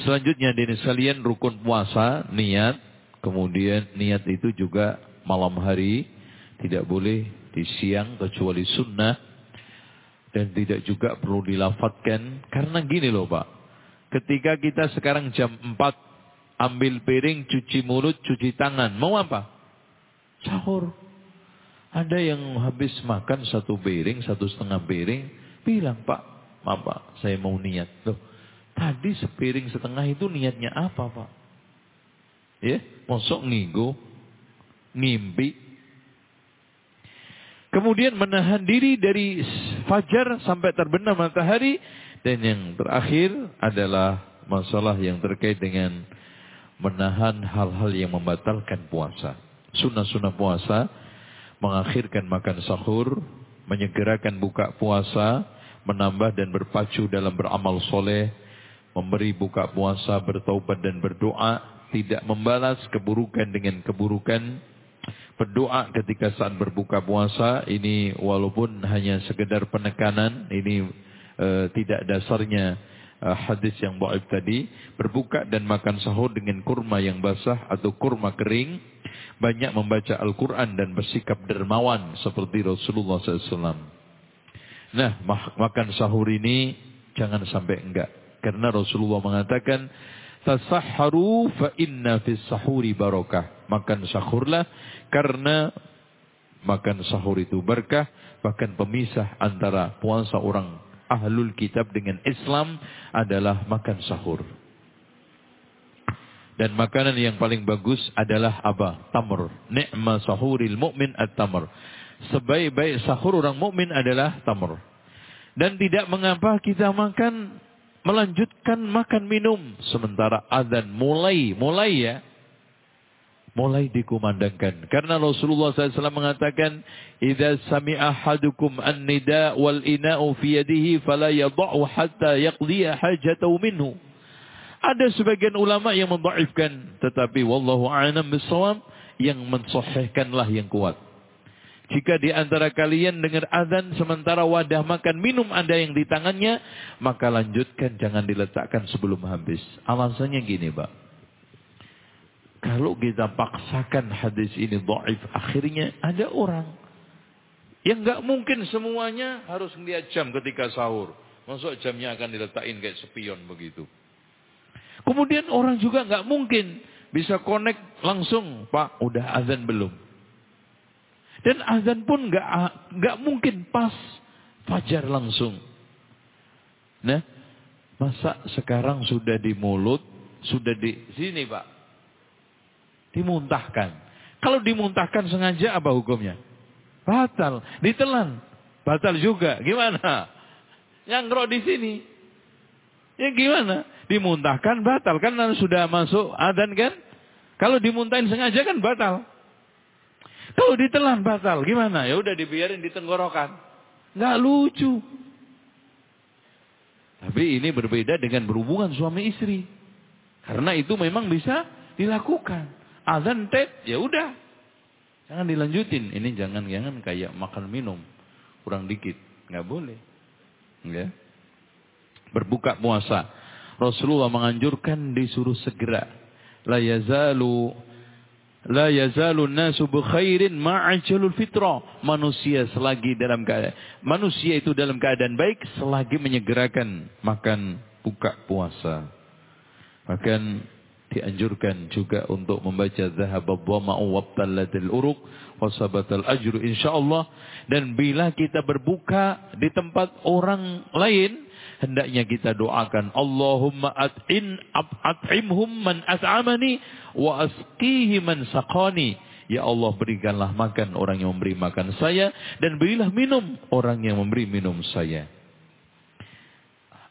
Selanjutnya di sekalian rukun puasa, niat. Kemudian niat itu juga malam hari. Tidak boleh di siang kecuali sunnah. Dan tidak juga perlu dilafatkan. Karena gini loh Pak. Ketika kita sekarang jam 4. Ambil piring, cuci mulut, cuci tangan. Mau apa? Sahur. Ada yang habis makan satu piring, satu setengah piring, bilang, Pak, maaf Pak, saya mau niat. Loh, tadi sepiring setengah itu niatnya apa Pak? Ya, mosok ngigo, ngimpi. Kemudian menahan diri dari fajar sampai terbenam matahari. Dan yang terakhir adalah masalah yang terkait dengan menahan hal-hal yang membatalkan puasa. Sunnah-sunnah puasa mengakhirkan makan sahur, menyegerakan buka puasa, menambah dan berpacu dalam beramal soleh, memberi buka puasa, bertaubat dan berdoa, tidak membalas keburukan dengan keburukan, berdoa ketika saat berbuka puasa, ini walaupun hanya sekedar penekanan, ini e, tidak dasarnya e, hadis yang baik tadi, berbuka dan makan sahur dengan kurma yang basah atau kurma kering, banyak membaca Al-Quran dan bersikap dermawan seperti Rasulullah SAW. Nah, makan sahur ini jangan sampai enggak. Karena Rasulullah mengatakan, Tasahharu fa inna fis sahuri barakah. Makan sahurlah karena makan sahur itu berkah. Bahkan pemisah antara puasa orang ahlul kitab dengan Islam adalah makan sahur. Dan makanan yang paling bagus adalah apa? Tamr. Ni'ma sahuril mu'min at-tamr. Sebaik-baik sahur orang mukmin adalah tamr. Dan tidak mengapa kita makan melanjutkan makan minum sementara azan mulai mulai ya mulai dikumandangkan karena Rasulullah SAW mengatakan idza sami'a ahadukum an-nida wal ina'u fi yadihi fala yadh'u hatta yaqdiya hajatahu minhu ada sebagian ulama yang membaifkan, tetapi wallahu a'lam bisawab yang mensahihkanlah yang kuat. Jika di antara kalian dengar azan sementara wadah makan minum ada yang di tangannya, maka lanjutkan jangan diletakkan sebelum habis. Alasannya gini, Pak. Kalau kita paksakan hadis ini dhaif, akhirnya ada orang yang nggak mungkin semuanya harus melihat jam ketika sahur. Masuk jamnya akan diletakin kayak spion begitu. Kemudian orang juga nggak mungkin bisa connect langsung, Pak, udah azan belum? Dan azan pun nggak nggak mungkin pas fajar langsung. Nah, masa sekarang sudah di mulut, sudah di sini Pak. Dimuntahkan. Kalau dimuntahkan sengaja apa hukumnya? Batal. Ditelan. Batal juga. Gimana? Nyangkrok di sini. Ya gimana? Dimuntahkan batal. Kan sudah masuk adan kan? Kalau dimuntahin sengaja kan batal. Kalau ditelan batal. Gimana? Ya udah dibiarin di tenggorokan. Nggak lucu. Tapi ini berbeda dengan berhubungan suami istri. Karena itu memang bisa dilakukan. Azan tet, ya udah. Jangan dilanjutin. Ini jangan-jangan kayak makan minum. Kurang dikit. Nggak boleh. Ya. Berbuka puasa. Rasulullah menganjurkan disuruh segera. La yazalu La yazalu nasu khairin ma'ajalul fitrah. Manusia selagi dalam keadaan manusia itu dalam keadaan baik selagi menyegerakan makan buka puasa. Bahkan dianjurkan juga untuk membaca zahab dhama'u wabtallatil uruq wasabatal ajru insyaallah dan bila kita berbuka di tempat orang lain hendaknya kita doakan Allahumma at'in at'imhum man at'amani wa asqihi man saqani. Ya Allah berikanlah makan orang yang memberi makan saya dan berilah minum orang yang memberi minum saya.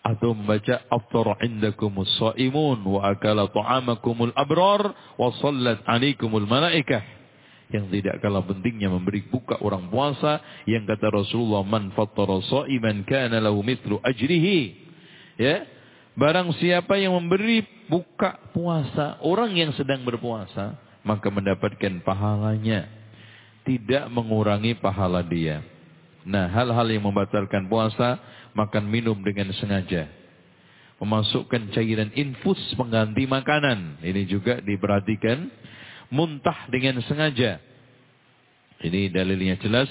Atau membaca aftar indakumus shaimun wa akala ta'amakumul abrar wa sallat alaikumul malaikah yang tidak kalah pentingnya memberi buka orang puasa yang kata Rasulullah man fattara sha'iman kana lahu mithlu ajrihi. Ya? Barang siapa yang memberi buka puasa orang yang sedang berpuasa maka mendapatkan pahalanya. Tidak mengurangi pahala dia. Nah hal-hal yang membatalkan puasa makan minum dengan sengaja. Memasukkan cairan infus pengganti makanan. Ini juga diperhatikan muntah dengan sengaja. Ini dalilnya jelas.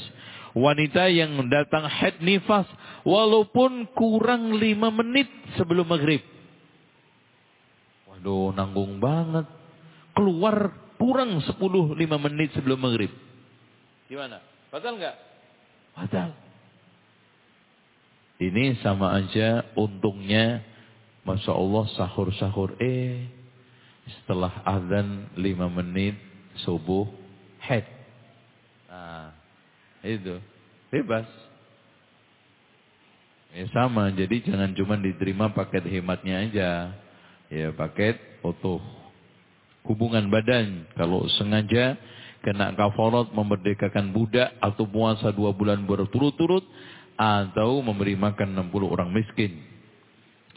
Wanita yang datang head nifas walaupun kurang lima menit sebelum maghrib. Waduh nanggung banget. Keluar kurang sepuluh lima menit sebelum maghrib. Gimana? Batal nggak? Batal. Ini sama aja untungnya Masya Allah sahur-sahur eh setelah azan lima menit subuh head. Nah, itu bebas. Ya sama, jadi jangan cuma diterima paket hematnya aja. Ya paket utuh. Hubungan badan, kalau sengaja kena kafarat memerdekakan budak atau puasa dua bulan berturut-turut atau memberi makan 60 orang miskin.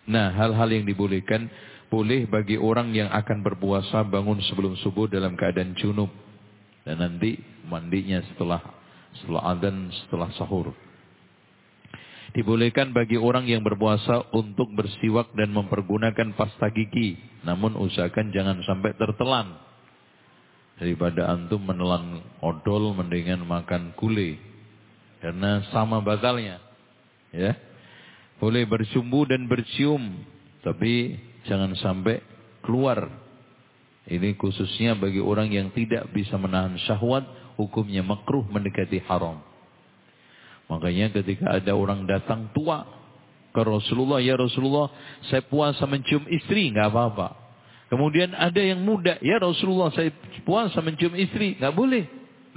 Nah, hal-hal yang dibolehkan boleh bagi orang yang akan berpuasa bangun sebelum subuh dalam keadaan junub dan nanti mandinya setelah setelah adzan setelah sahur. Dibolehkan bagi orang yang berpuasa untuk bersiwak dan mempergunakan pasta gigi, namun usahakan jangan sampai tertelan. Daripada antum menelan odol mendingan makan gulai karena sama batalnya. Ya. Boleh bersumbu dan bercium, tapi Jangan sampai keluar. Ini khususnya bagi orang yang tidak bisa menahan syahwat, hukumnya makruh mendekati haram. Makanya ketika ada orang datang tua ke Rasulullah, ya Rasulullah, saya puasa mencium istri, nggak apa-apa. Kemudian ada yang muda, ya Rasulullah, saya puasa mencium istri, nggak boleh.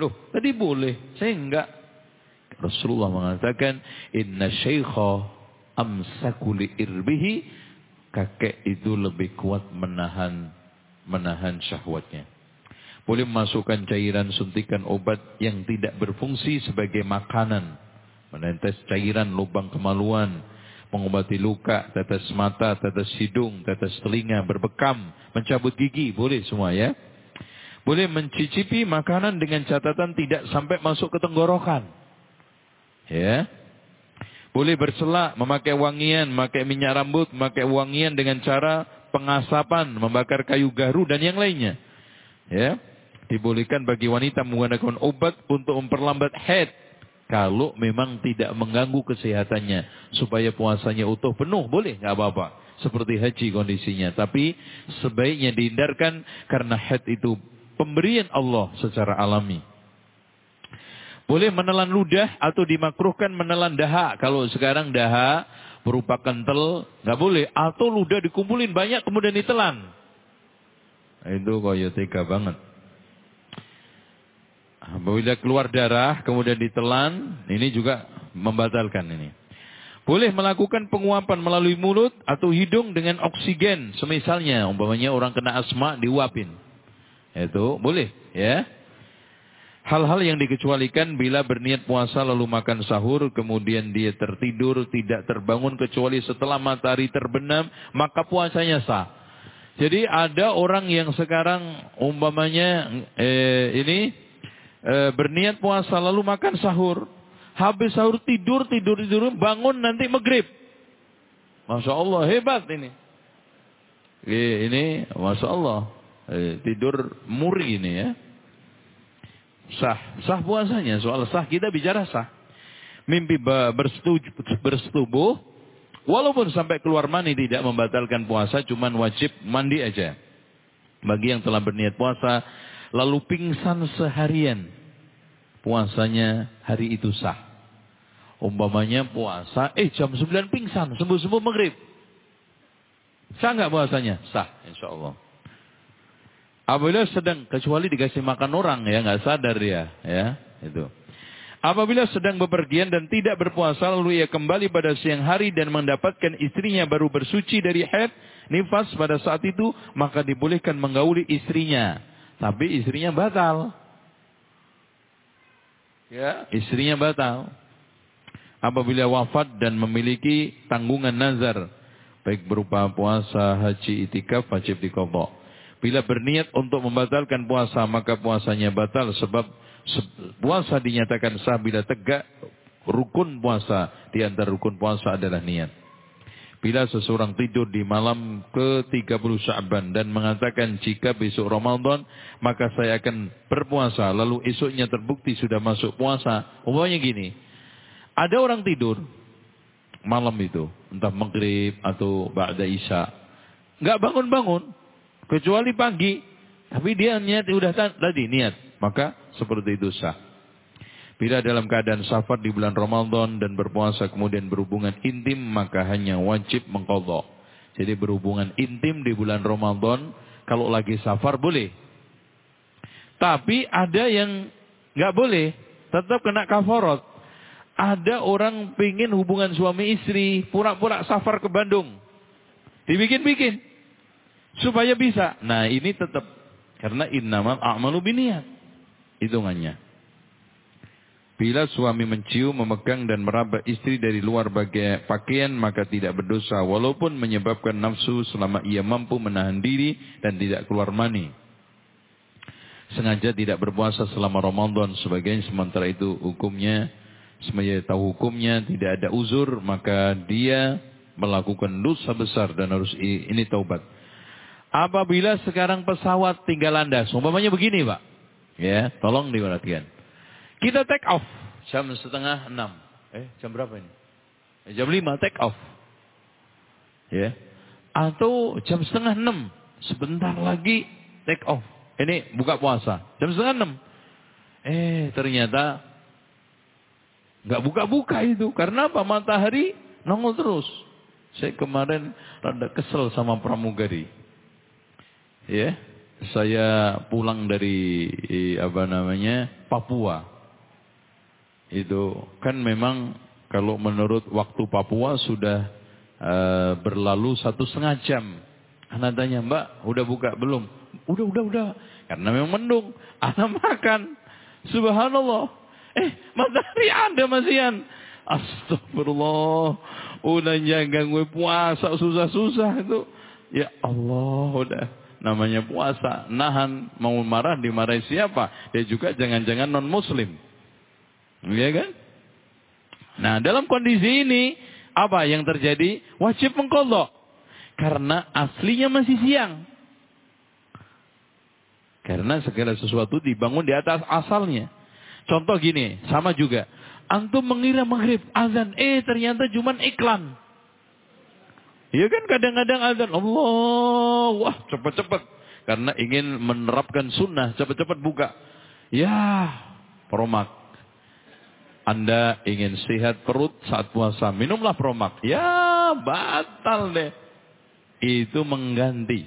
Loh, tadi boleh, saya enggak. Rasulullah mengatakan, Inna syaikha amsakuli irbihi kakek itu lebih kuat menahan menahan syahwatnya. Boleh memasukkan cairan suntikan obat yang tidak berfungsi sebagai makanan. Menetes cairan lubang kemaluan, mengobati luka, tetes mata, tetes hidung, tetes telinga, berbekam, mencabut gigi, boleh semua ya. Boleh mencicipi makanan dengan catatan tidak sampai masuk ke tenggorokan. Ya. Boleh berselak, memakai wangian, memakai minyak rambut, memakai wangian dengan cara pengasapan, membakar kayu garu dan yang lainnya. Ya. Dibolehkan bagi wanita menggunakan obat untuk memperlambat head kalau memang tidak mengganggu kesehatannya supaya puasanya utuh penuh boleh nggak apa-apa seperti haji kondisinya tapi sebaiknya dihindarkan karena head itu pemberian Allah secara alami boleh menelan ludah atau dimakruhkan menelan dahak. Kalau sekarang dahak berupa kental, nggak boleh. Atau ludah dikumpulin banyak kemudian ditelan. Itu koyo tega banget. Apabila keluar darah, kemudian ditelan, ini juga membatalkan ini. Boleh melakukan penguapan melalui mulut atau hidung dengan oksigen. Semisalnya, umpamanya orang kena asma diuapin. Itu boleh, ya. Hal-hal yang dikecualikan bila berniat puasa lalu makan sahur, kemudian dia tertidur, tidak terbangun kecuali setelah matahari terbenam, maka puasanya sah. Jadi ada orang yang sekarang umpamanya eh, ini eh, berniat puasa lalu makan sahur, habis sahur tidur, tidur, tidur, bangun nanti maghrib. Masya Allah hebat ini. Ini, masya Allah eh, tidur muri ini ya. Sah, sah puasanya. Soal sah kita bicara sah. Mimpi bersetubuh, walaupun sampai keluar mani tidak membatalkan puasa, cuman wajib mandi aja. Bagi yang telah berniat puasa, lalu pingsan seharian, puasanya hari itu sah. Umpamanya puasa, eh jam 9 pingsan, sembuh-sembuh maghrib. Sah nggak puasanya? Sah, insya Allah. Apabila sedang kecuali dikasih makan orang ya nggak sadar dia ya itu. Apabila sedang bepergian dan tidak berpuasa lalu ia kembali pada siang hari dan mendapatkan istrinya baru bersuci dari haid nifas pada saat itu maka dibolehkan menggauli istrinya tapi istrinya batal. Ya, istrinya batal. Apabila wafat dan memiliki tanggungan nazar baik berupa puasa, haji, itikaf wajib dikodok. Bila berniat untuk membatalkan puasa, maka puasanya batal sebab puasa dinyatakan sah bila tegak rukun puasa. Di antara rukun puasa adalah niat. Bila seseorang tidur di malam ke-30 Sya'ban dan mengatakan jika besok Ramadan maka saya akan berpuasa lalu esoknya terbukti sudah masuk puasa. Umpamanya gini. Ada orang tidur malam itu, entah maghrib atau ba'da isya. Enggak bangun-bangun. Kecuali pagi. Tapi dia niat, udah tadi niat. Maka seperti itu sah. Bila dalam keadaan safar di bulan Ramadan dan berpuasa kemudian berhubungan intim maka hanya wajib mengkodok. Jadi berhubungan intim di bulan Ramadan kalau lagi safar boleh. Tapi ada yang nggak boleh, tetap kena kafarot. Ada orang pingin hubungan suami istri, pura-pura safar ke Bandung. Dibikin-bikin. Supaya bisa. Nah ini tetap. Karena innamal a'malu biniat. Hitungannya. Bila suami mencium, memegang dan meraba istri dari luar bagai pakaian maka tidak berdosa walaupun menyebabkan nafsu selama ia mampu menahan diri dan tidak keluar mani. Sengaja tidak berpuasa selama Ramadan sebagian sementara itu hukumnya semuanya tahu hukumnya tidak ada uzur maka dia melakukan dosa besar dan harus ini taubat. Apabila sekarang pesawat tinggal landas, umpamanya begini Pak. Ya, tolong diperhatikan. Kita take off jam setengah enam. Eh, jam berapa ini? Eh, jam lima take off. Ya. Atau jam setengah enam. Sebentar lagi take off. Ini buka puasa. Jam setengah enam. Eh, ternyata nggak buka-buka itu. Karena apa? Matahari nongol terus. Saya kemarin rada kesel sama pramugari ya. Saya pulang dari apa namanya Papua. Itu kan memang kalau menurut waktu Papua sudah uh, berlalu satu setengah jam. Anak tanya mbak udah buka belum? Udah udah udah. Karena memang mendung. Anak makan. Subhanallah. Eh matahari ada masian astagfirullah. Udah jangan gue puasa susah-susah itu. Ya Allah udah namanya puasa, nahan, mau marah dimarahi siapa? Dia juga jangan-jangan non muslim. Iya kan? Nah, dalam kondisi ini apa yang terjadi? Wajib mengkodok. Karena aslinya masih siang. Karena segala sesuatu dibangun di atas asalnya. Contoh gini, sama juga. Antum mengira maghrib azan, eh ternyata cuma iklan. Iya kan kadang-kadang azan Allah, wah cepat-cepat karena ingin menerapkan sunnah cepat-cepat buka. Ya, promak. Anda ingin sehat perut saat puasa, minumlah promak. Ya, batal deh. Itu mengganti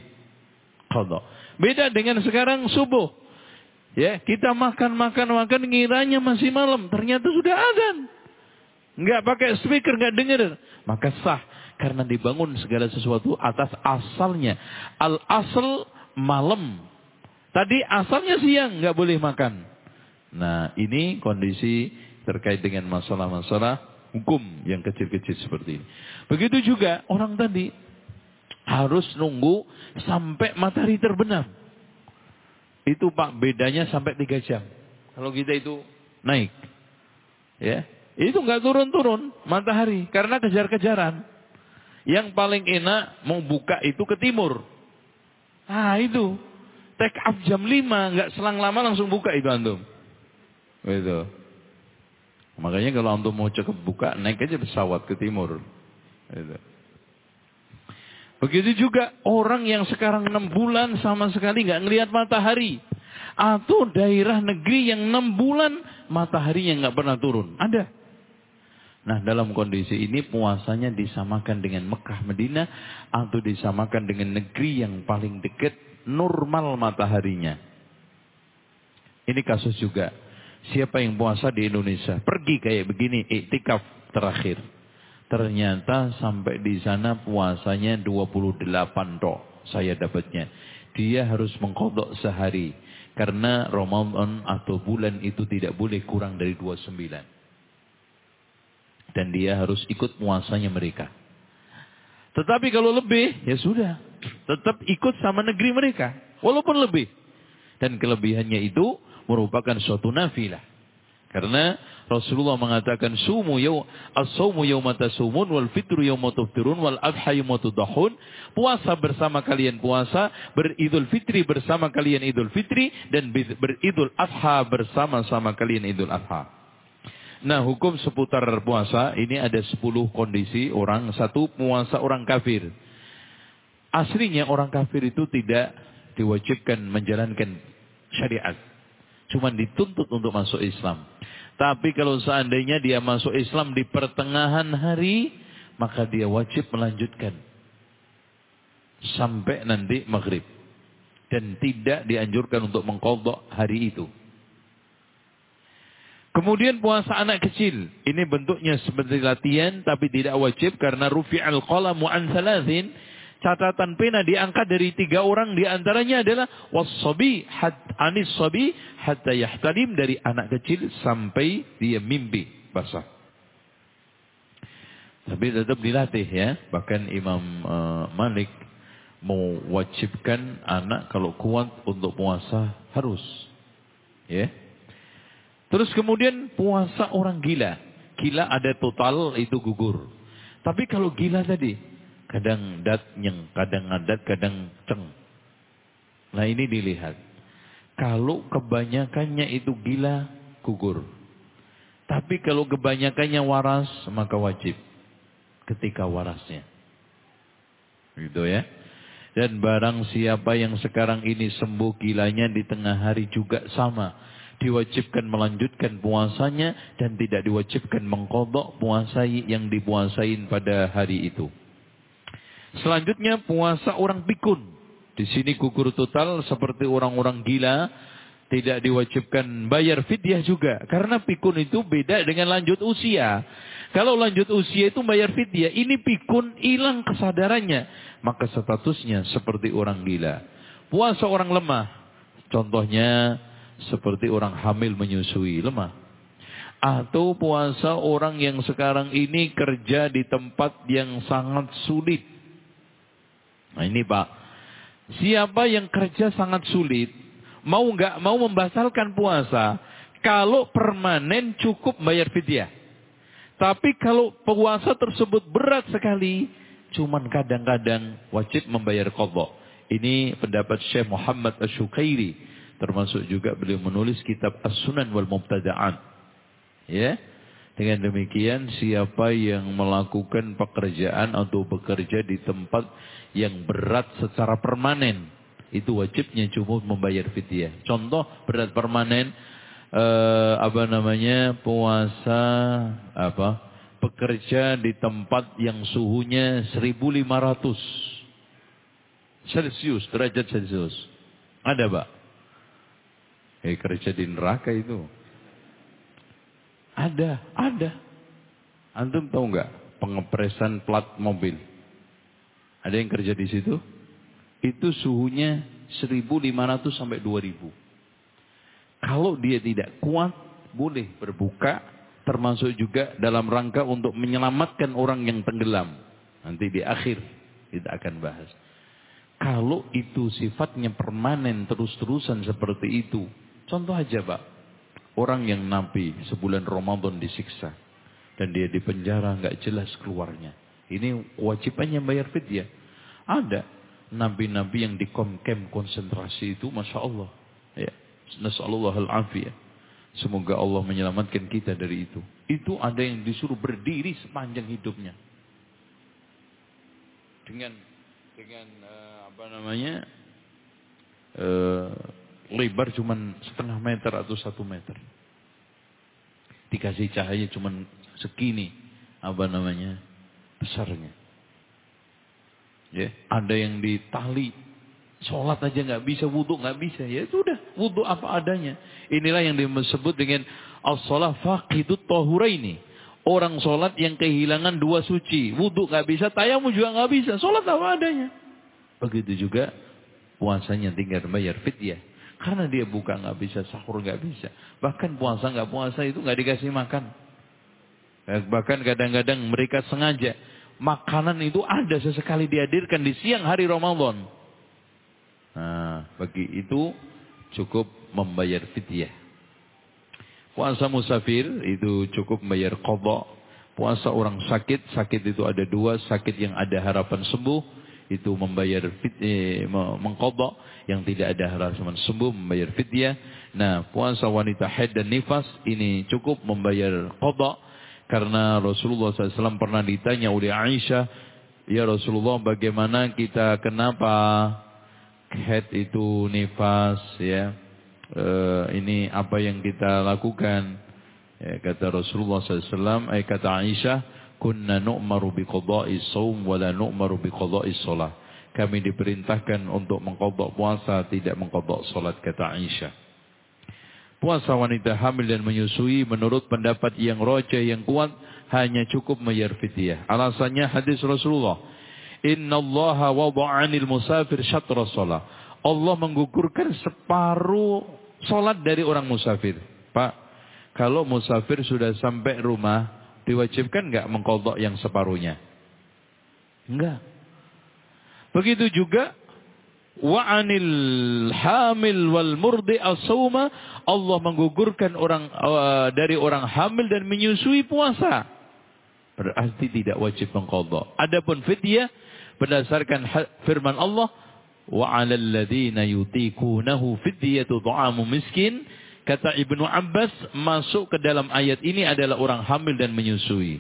qadha. Beda dengan sekarang subuh. Ya, kita makan makan makan ngiranya masih malam, ternyata sudah azan. Enggak pakai speaker, enggak dengar. Maka sah karena dibangun segala sesuatu atas asalnya. Al asal malam. Tadi asalnya siang enggak boleh makan. Nah, ini kondisi terkait dengan masalah-masalah hukum yang kecil-kecil seperti ini. Begitu juga orang tadi harus nunggu sampai matahari terbenam. Itu Pak bedanya sampai tiga jam. Kalau kita itu naik. Ya, itu nggak turun-turun matahari karena kejar-kejaran. Yang paling enak mau buka itu ke timur. Ah itu take up jam 5 nggak selang lama langsung buka itu antum. Itu. Makanya kalau antum mau cekap buka naik aja pesawat ke timur. Itu. Begitu juga orang yang sekarang enam bulan sama sekali nggak ngelihat matahari. Atau daerah negeri yang enam bulan mataharinya nggak pernah turun. Ada. Nah dalam kondisi ini puasanya disamakan dengan Mekah Medina atau disamakan dengan negeri yang paling dekat normal mataharinya. Ini kasus juga. Siapa yang puasa di Indonesia pergi kayak begini iktikaf terakhir. Ternyata sampai di sana puasanya 28 tok saya dapatnya. Dia harus mengkodok sehari. Karena Ramadan atau bulan itu tidak boleh kurang dari 29. Dan dia harus ikut puasanya mereka. Tetapi kalau lebih, ya sudah. Tetap ikut sama negeri mereka. Walaupun lebih. Dan kelebihannya itu merupakan suatu nafilah. Karena Rasulullah mengatakan sumu yaw as-saumu yauma tasumun wal fitru yauma tuftirun wal adha yauma tudahun. Puasa bersama kalian puasa, beridul fitri bersama kalian idul fitri dan beridul adha bersama-sama kalian idul adha. Nah, hukum seputar puasa ini ada 10 kondisi orang. Satu, puasa orang kafir. Aslinya orang kafir itu tidak diwajibkan menjalankan syariat. Cuma dituntut untuk masuk Islam. Tapi kalau seandainya dia masuk Islam di pertengahan hari, maka dia wajib melanjutkan. Sampai nanti maghrib. Dan tidak dianjurkan untuk mengkodok hari itu. Kemudian puasa anak kecil. Ini bentuknya seperti latihan tapi tidak wajib karena rufi'al qalamu an salasin catatan pena diangkat dari tiga orang di antaranya adalah wasabi had anis sabi hatta yahtalim dari anak kecil sampai dia mimpi basah. Tapi tetap dilatih ya. Bahkan Imam uh, Malik mewajibkan anak kalau kuat untuk puasa harus. Ya. Terus kemudian puasa orang gila. Gila ada total itu gugur. Tapi kalau gila tadi kadang dat nyeng, kadang ngadat, kadang ceng. Nah ini dilihat. Kalau kebanyakannya itu gila, gugur. Tapi kalau kebanyakannya waras, maka wajib. Ketika warasnya. Gitu ya. Dan barang siapa yang sekarang ini sembuh gilanya di tengah hari juga sama. Diwajibkan melanjutkan puasanya dan tidak diwajibkan mengkodok puasa yang dipuasain pada hari itu. Selanjutnya puasa orang pikun. Di sini gugur total seperti orang-orang gila. Tidak diwajibkan bayar fidyah juga. Karena pikun itu beda dengan lanjut usia. Kalau lanjut usia itu bayar fidyah. Ini pikun hilang kesadarannya. Maka statusnya seperti orang gila. Puasa orang lemah. Contohnya seperti orang hamil menyusui. Lemah. Atau puasa orang yang sekarang ini kerja di tempat yang sangat sulit Nah ini Pak, siapa yang kerja sangat sulit, mau nggak mau membatalkan puasa, kalau permanen cukup bayar fidyah. Tapi kalau puasa tersebut berat sekali, cuman kadang-kadang wajib membayar kodok. Ini pendapat Syekh Muhammad Ashukairi. Termasuk juga beliau menulis kitab As-Sunan wal Mubtada'at. Ya. Dengan demikian siapa yang melakukan pekerjaan atau bekerja di tempat yang berat secara permanen itu wajibnya cuma membayar fidyah. Contoh berat permanen eh, apa namanya puasa apa bekerja di tempat yang suhunya 1500 Celsius derajat Celsius Ada, Pak. Eh, kerja di neraka itu. Ada, ada. Antum tahu nggak pengepresan plat mobil? Ada yang kerja di situ? Itu suhunya 1500 sampai 2000. Kalau dia tidak kuat, boleh berbuka, termasuk juga dalam rangka untuk menyelamatkan orang yang tenggelam. Nanti di akhir kita akan bahas. Kalau itu sifatnya permanen terus-terusan seperti itu. Contoh aja Pak. Orang yang nabi sebulan Ramadan disiksa. Dan dia di penjara nggak jelas keluarnya. Ini wajibannya bayar fidyah. Ada nabi-nabi yang di kem konsentrasi itu Masya Allah. Ya. Nasallallahu al-afiyah. Semoga Allah menyelamatkan kita dari itu. Itu ada yang disuruh berdiri sepanjang hidupnya. Dengan dengan uh, apa namanya? Uh, lebar cuman setengah meter atau satu meter. Dikasih cahaya cuman segini apa namanya? besarnya. Ya, ada yang ditali Sholat aja nggak bisa, wudhu nggak bisa. Ya sudah, wudhu apa adanya. Inilah yang disebut dengan as-sholah faqidut ini. Orang sholat yang kehilangan dua suci. Wudhu nggak bisa, tayamu juga nggak bisa. Sholat apa adanya. Begitu juga puasanya tinggal bayar fidyah. Karena dia buka nggak bisa, sahur nggak bisa. Bahkan puasa nggak puasa itu nggak dikasih makan. Bahkan kadang-kadang mereka sengaja makanan itu ada sesekali dihadirkan di siang hari Ramadan. Nah, bagi itu cukup membayar fidyah. Puasa musafir itu cukup membayar qadha. Puasa orang sakit, sakit itu ada dua, sakit yang ada harapan sembuh itu membayar fidyah, mengqadha, yang tidak ada harapan sembuh membayar fidyah. Nah, puasa wanita haid dan nifas ini cukup membayar qadha karena Rasulullah SAW pernah ditanya oleh Aisyah, "Ya Rasulullah, bagaimana kita kenapa head itu nifas ya e, ini apa yang kita lakukan ya, kata Rasulullah SAW eh, kata Aisyah kunna nu'maru biqada'i saum wa la nu'maru biqada'i shalah kami diperintahkan untuk mengqadha puasa tidak mengqadha salat kata Aisyah puasa wanita hamil dan menyusui menurut pendapat yang roja yang kuat hanya cukup mayar fidyah alasannya hadis Rasulullah Inna Allah wada'anil musafir syatra sholat. Allah menggugurkan separuh sholat dari orang musafir. Pak, kalau musafir sudah sampai rumah, diwajibkan nggak mengkodok yang separuhnya? Enggak. Begitu juga wa'anil hamil wal murdi asuma Allah menggugurkan orang uh, dari orang hamil dan menyusui puasa. Berarti tidak wajib mengkodok. Adapun fidyah berdasarkan firman Allah wa 'alal ladzina yutikunahu fidyatu ta'amu miskin kata Ibnu Abbas masuk ke dalam ayat ini adalah orang hamil dan menyusui.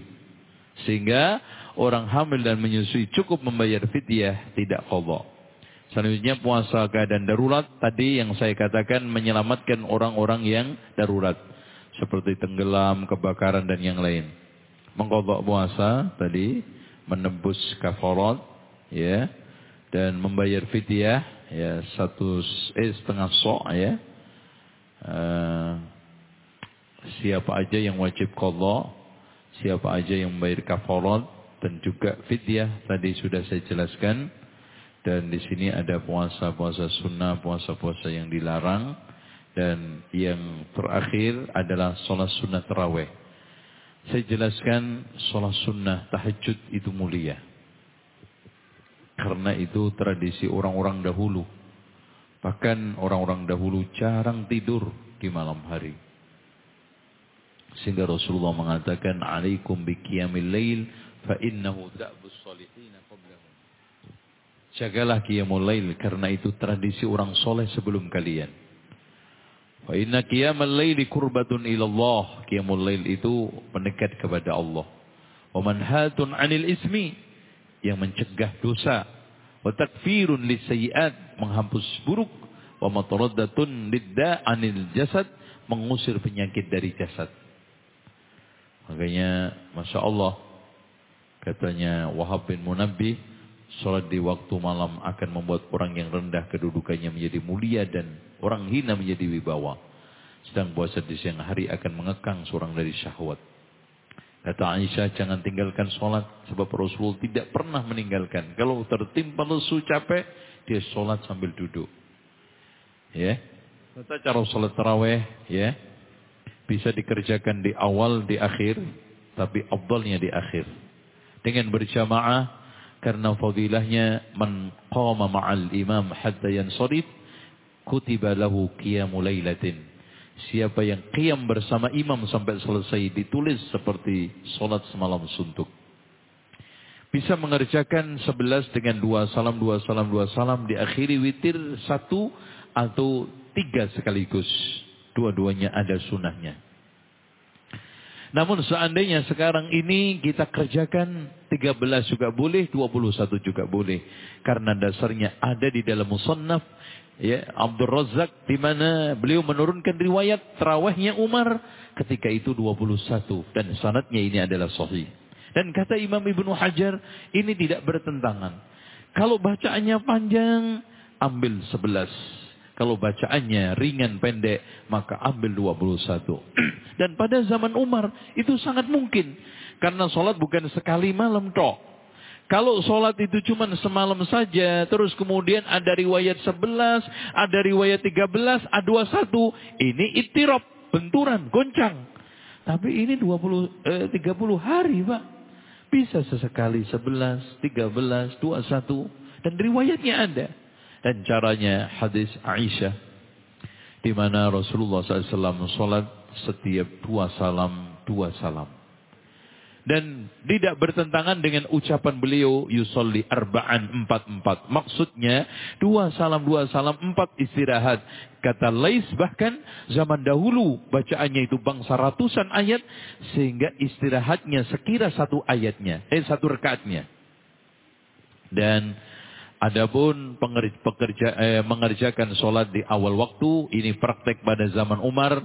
Sehingga orang hamil dan menyusui cukup membayar fidyah tidak qadha selanjutnya puasa keadaan darurat. Tadi yang saya katakan menyelamatkan orang-orang yang darurat. Seperti tenggelam kebakaran dan yang lain. Mengqadha puasa tadi menembus kafarat ya dan membayar fidyah ya satu eh, setengah sok ya uh, siapa aja yang wajib qadha siapa aja yang membayar kafarat dan juga fidyah tadi sudah saya jelaskan. Dan di sini ada puasa-puasa sunnah puasa-puasa yang dilarang. Dan yang terakhir adalah sholat sunnah terawih saya jelaskan sholat sunnah tahajud itu mulia. Karena itu tradisi orang-orang dahulu. Bahkan orang-orang dahulu jarang tidur di malam hari. Sehingga Rasulullah mengatakan, Alaikum biqiyamil lail, fa innahu da'bus salihin qablahum. Jagalah qiyamul lail, karena itu tradisi orang soleh sebelum kalian. Fa inna qiyamal laili kurbatun ilallah. Qiyamul lail itu mendekat kepada Allah. Wa manhatun anil ismi yang mencegah dosa wa takfirun lisayyi'at menghapus buruk wa mataraddatun lidda anil jasad mengusir penyakit dari jasad makanya Masya Allah katanya Wahab bin Munabbih Sholat di waktu malam akan membuat orang yang rendah kedudukannya menjadi mulia dan orang hina menjadi wibawa. Sedang puasa di siang hari akan mengekang seorang dari syahwat. Kata Aisyah, jangan tinggalkan sholat. Sebab Rasul tidak pernah meninggalkan. Kalau tertimpa lesu capek, dia sholat sambil duduk. Ya, Kata cara sholat taraweh, ya, bisa dikerjakan di awal, di akhir, tapi abdalnya di akhir. Dengan berjamaah, karena fadilahnya man qama ma'al imam hatta yansarif kutiba lahu qiyamul lailatin. Siapa yang qiyam bersama imam sampai selesai ditulis seperti solat semalam suntuk. Bisa mengerjakan sebelas dengan dua salam, dua salam, dua salam. Diakhiri witir satu atau tiga sekaligus. Dua-duanya ada sunnahnya. Namun seandainya sekarang ini kita kerjakan 13 juga boleh, 21 juga boleh. Karena dasarnya ada di dalam musannaf ya Abdul Razak di mana beliau menurunkan riwayat terawihnya Umar ketika itu 21 dan sanatnya ini adalah sahih. Dan kata Imam Ibnu Hajar ini tidak bertentangan. Kalau bacaannya panjang ambil 11. Kalau bacaannya ringan pendek, maka ambil 21. Dan pada zaman Umar, itu sangat mungkin. Karena sholat bukan sekali malam toh. Kalau sholat itu cuma semalam saja, terus kemudian ada riwayat 11, ada riwayat 13, ada 21. Ini itirop, benturan, goncang. Tapi ini 20, eh, 30 hari Pak. Bisa sesekali 11, 13, 21. Dan riwayatnya ada. Dan caranya hadis Aisyah. Di mana Rasulullah SAW sholat setiap dua salam, dua salam. Dan tidak bertentangan dengan ucapan beliau yusolli arba'an empat empat. Maksudnya dua salam dua salam empat istirahat. Kata Lais bahkan zaman dahulu bacaannya itu bangsa ratusan ayat sehingga istirahatnya sekira satu ayatnya, eh satu rekatnya. Dan Adapun pekerja, eh, mengerjakan sholat di awal waktu, ini praktek pada zaman Umar.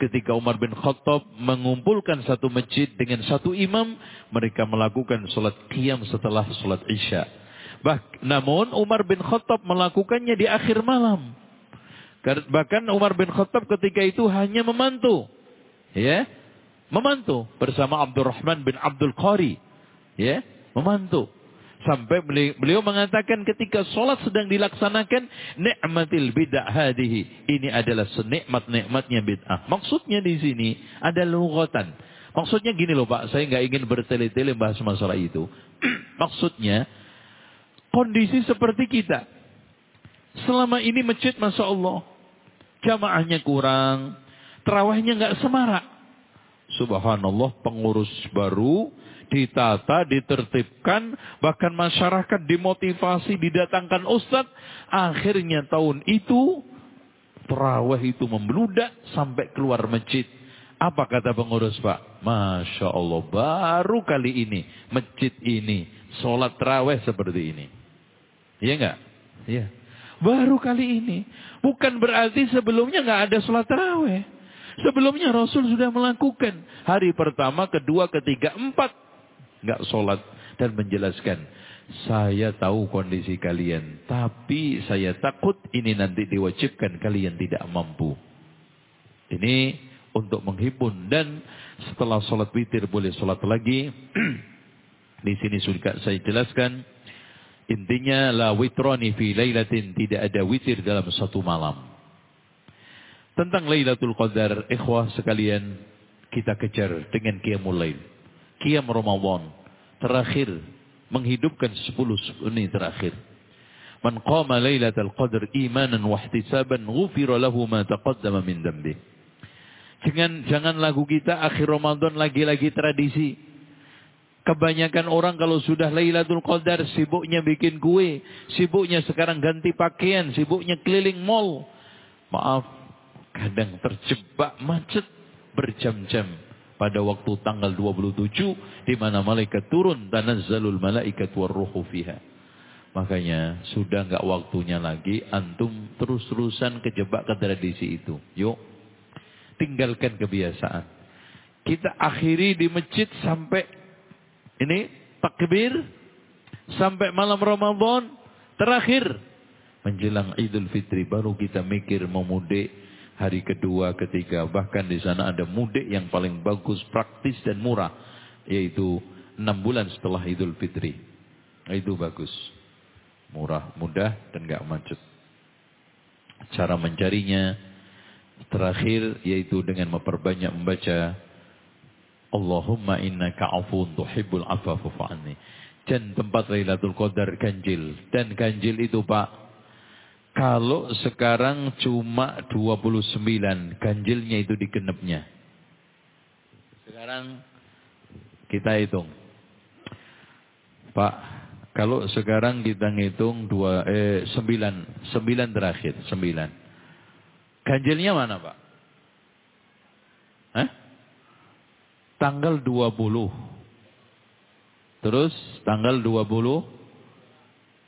Ketika Umar bin Khattab mengumpulkan satu masjid dengan satu imam, mereka melakukan sholat qiyam setelah sholat isya. Bah, namun Umar bin Khattab melakukannya di akhir malam. Bahkan Umar bin Khattab ketika itu hanya memantu. Ya, memantu bersama Abdurrahman bin Abdul Qari. Ya, memantu. Sampai beliau mengatakan ketika sholat sedang dilaksanakan, nikmatil bid'ah hadihi. Ini adalah senikmat-nikmatnya bid'ah. Maksudnya di sini ada lughatan. Maksudnya gini loh Pak, saya nggak ingin bertele-tele bahas masalah itu. Maksudnya, kondisi seperti kita. Selama ini masjid Masya Allah, jamaahnya kurang, terawihnya nggak semarak. Subhanallah, pengurus baru, ditata, ditertibkan, bahkan masyarakat dimotivasi, didatangkan ustadz. Akhirnya tahun itu, terawih itu membludak sampai keluar masjid. Apa kata pengurus Pak? Masya Allah, baru kali ini, masjid ini, sholat terawih seperti ini. Iya enggak? Iya. Baru kali ini. Bukan berarti sebelumnya enggak ada sholat terawih. Sebelumnya Rasul sudah melakukan. Hari pertama, kedua, ketiga, empat nggak sholat dan menjelaskan saya tahu kondisi kalian tapi saya takut ini nanti diwajibkan kalian tidak mampu. Ini untuk menghibur dan setelah sholat witir boleh sholat lagi. Di sini sudah saya jelaskan intinya la witrani fi lailatin tidak ada witir dalam satu malam. Tentang Lailatul Qadar ikhwah sekalian kita kejar dengan qiyamul lail Qiyam Ramadan terakhir menghidupkan 10 ini terakhir. Man qama lailatul qadr imanan wa ihtisaban ghufira lahu ma taqaddama min dambi. Jangan jangan lagu kita akhir Ramadan lagi-lagi tradisi. Kebanyakan orang kalau sudah Lailatul Qadar sibuknya bikin kue, sibuknya sekarang ganti pakaian, sibuknya keliling mall. Maaf, kadang terjebak macet berjam-jam pada waktu tanggal 27 di mana malaikat turun tanazzalul malaikat warruhu fiha. Makanya sudah enggak waktunya lagi antum terus-terusan kejebak ke tradisi itu. Yuk tinggalkan kebiasaan. Kita akhiri di masjid sampai ini takbir sampai malam Ramadan terakhir menjelang Idul Fitri baru kita mikir mau mudik hari kedua, ketiga. Bahkan di sana ada mudik yang paling bagus, praktis dan murah yaitu enam bulan setelah Idul Fitri. Itu bagus. Murah, mudah dan gak macet. Cara mencarinya terakhir yaitu dengan memperbanyak membaca Allahumma innaka afun tuhibbul afafu fa'anni. Dan tempat Lailatul Qadar ganjil. Dan ganjil itu Pak, kalau sekarang cuma 29, ganjilnya itu digenepnya. Sekarang kita hitung. Pak, kalau sekarang kita ngitung dua, eh, sembilan, sembilan terakhir, sembilan. Ganjilnya mana Pak? Hah? Tanggal 20. Terus tanggal 20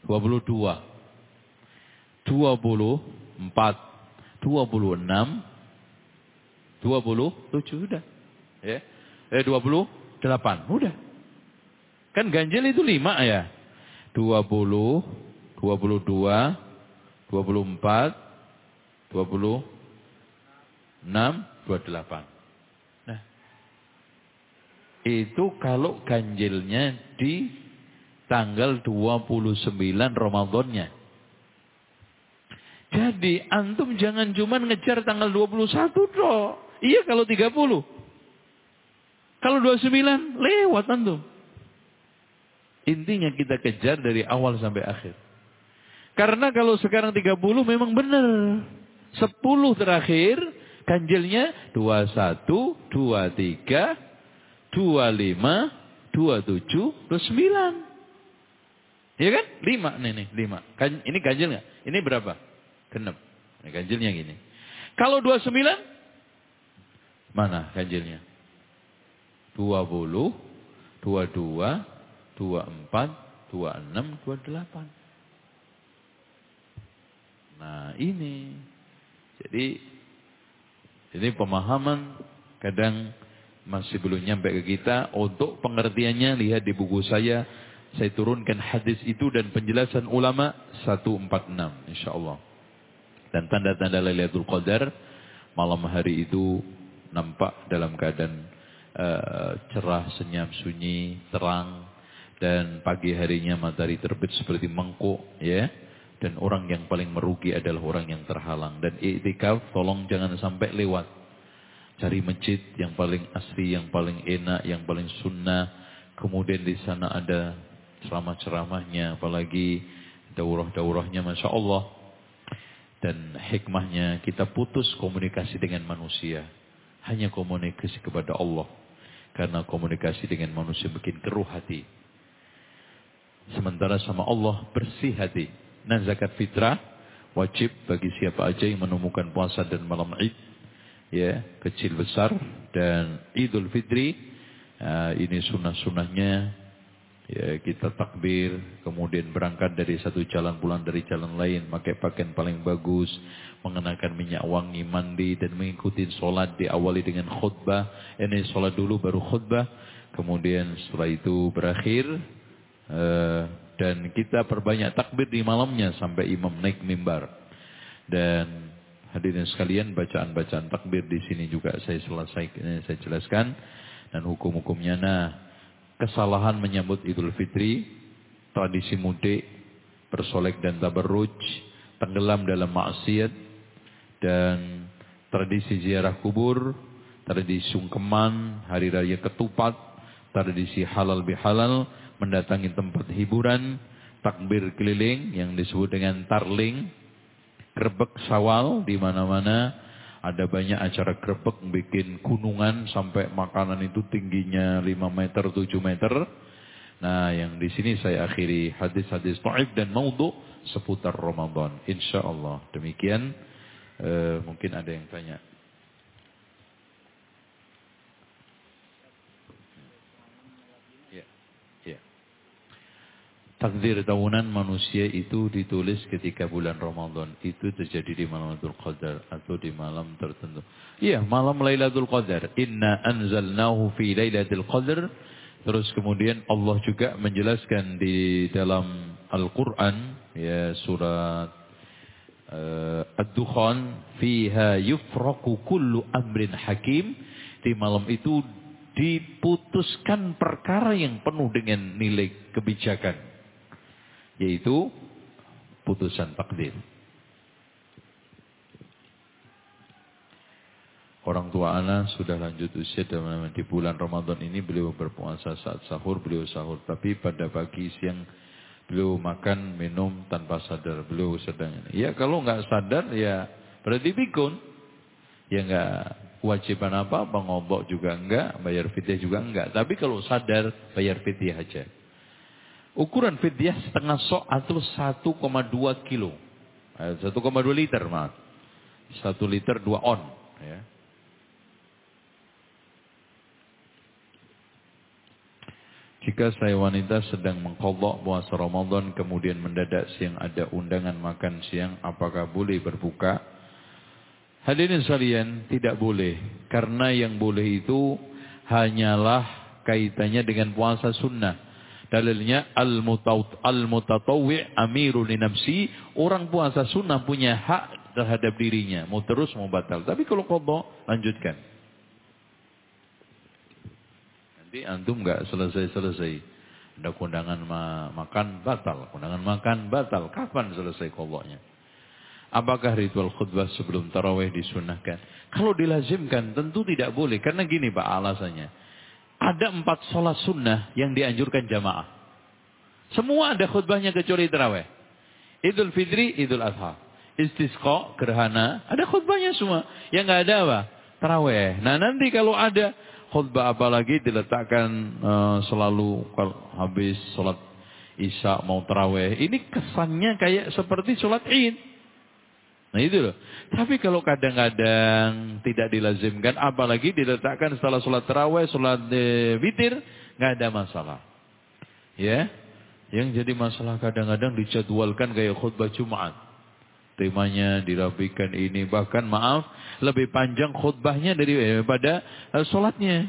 22 24 26 27 udah. Ya. Eh 28 udah. Kan ganjil itu 5 ya. 20 22 24 26 28. Itu kalau ganjilnya di tanggal 29 Ramadannya. Jadi antum jangan cuma ngejar tanggal 21 toh. Iya kalau 30. Kalau 29 lewat antum. Intinya kita kejar dari awal sampai akhir. Karena kalau sekarang 30 memang benar. 10 terakhir ganjilnya 21, 23, 25, 27, 29. Iya kan? 5 nih nih, 5. Kan, ini ganjil nggak? Ini berapa? Genep. Ganjilnya gini. Kalau 29 mana ganjilnya? 20, 22, 24, 26, 28. Nah, ini. Jadi ini pemahaman kadang masih belum nyampe ke kita. Untuk pengertiannya lihat di buku saya. Saya turunkan hadis itu dan penjelasan ulama 146 insyaAllah. Dan tanda-tanda Lailatul Qadar malam hari itu nampak dalam keadaan uh, cerah, senyap, sunyi, terang dan pagi harinya matahari terbit seperti mengkuk ya. Dan orang yang paling merugi adalah orang yang terhalang. Dan iktikaf tolong jangan sampai lewat. Cari masjid yang paling asli, yang paling enak, yang paling sunnah. Kemudian di sana ada ceramah-ceramahnya, apalagi daurah-daurahnya Masya Allah. Dan hikmahnya kita putus komunikasi dengan manusia. Hanya komunikasi kepada Allah. Karena komunikasi dengan manusia bikin keruh hati. Sementara sama Allah bersih hati. Nah zakat fitrah wajib bagi siapa aja yang menemukan puasa dan malam id ya kecil besar dan Idul Fitri uh, ini sunnah-sunnahnya ya kita takbir kemudian berangkat dari satu jalan pulang dari jalan lain pakai pakaian paling bagus mengenakan minyak wangi mandi dan mengikuti sholat diawali dengan khutbah. Ini sholat dulu baru khutbah. Kemudian setelah itu berakhir uh, dan kita perbanyak takbir di malamnya sampai imam naik mimbar. Dan Hadirin sekalian, bacaan-bacaan takbir di sini juga saya selesai saya jelaskan. Dan hukum-hukumnya. Nah, kesalahan menyambut Idul Fitri, tradisi mudik, bersolek dan tabarruj, tenggelam dalam maksiat dan tradisi ziarah kubur, tradisi sungkeman, hari raya ketupat, tradisi halal bihalal, mendatangi tempat hiburan, takbir keliling yang disebut dengan tarling, Grebek sawal di mana-mana ada banyak acara grebek bikin gunungan sampai makanan itu tingginya 5 meter 7 meter. Nah, yang di sini saya akhiri hadis-hadis taif dan maudhu seputar Ramadan. Insyaallah. Demikian uh, mungkin ada yang tanya. Takdir tahunan manusia itu ditulis ketika bulan Ramadan. Itu terjadi di malam Lailatul Qadar atau di malam tertentu. Iya, malam Lailatul Qadar. Inna anzalnahu fi Lailatul Qadar. Terus kemudian Allah juga menjelaskan di dalam Al-Quran, ya surat uh, Ad-Dukhan, fiha yufraku kullu amrin hakim. Di malam itu diputuskan perkara yang penuh dengan nilai kebijakan. Yaitu putusan takdir. Orang tua anak sudah lanjut usia dan di bulan Ramadan ini beliau berpuasa saat sahur, beliau sahur. Tapi pada pagi siang beliau makan, minum tanpa sadar. Beliau sedang. Ya kalau nggak sadar ya berarti pikun. Ya nggak kewajiban apa, pengobok juga enggak, bayar fidyah juga enggak. Tapi kalau sadar bayar fidyah aja. Ukuran fidyah setengah sok atau 1,2 kilo. 1,2 eh, liter maaf. 1 liter 2 on. Ya. Jika saya wanita sedang mengkodok puasa Ramadan kemudian mendadak siang ada undangan makan siang, apakah boleh berbuka? Hadirin sekalian, tidak boleh. Karena yang boleh itu hanyalah kaitannya dengan puasa sunnah. Dalilnya al-mutatawwi' amirul nafsi, orang puasa sunnah punya hak terhadap dirinya, mau terus mau batal. Tapi kalau kodok, lanjutkan. Nanti antum nggak selesai-selesai. Ada kondangan ma makan batal, kondangan makan batal. Kapan selesai kodoknya? Apakah ritual khutbah sebelum taraweh disunahkan? Kalau dilazimkan tentu tidak boleh. Karena gini Pak alasannya. Ada empat sholat sunnah yang dianjurkan jamaah. Semua ada khutbahnya kecuali taraweh. Idul Fitri, Idul Adha. Istisqa, gerhana, ada khutbahnya semua. Yang nggak ada apa? Taraweh. Nah nanti kalau ada khutbah apalagi diletakkan uh, selalu habis sholat isya mau terawih. Ini kesannya kayak seperti sholat id. Nah itu loh. Tapi kalau kadang-kadang tidak dilazimkan, apalagi diletakkan setelah sholat terawih, sholat e, witir, nggak ada masalah. Ya, yang jadi masalah kadang-kadang dijadwalkan kayak khutbah Jumat. Temanya dirapikan ini bahkan maaf lebih panjang khutbahnya daripada uh, sholatnya.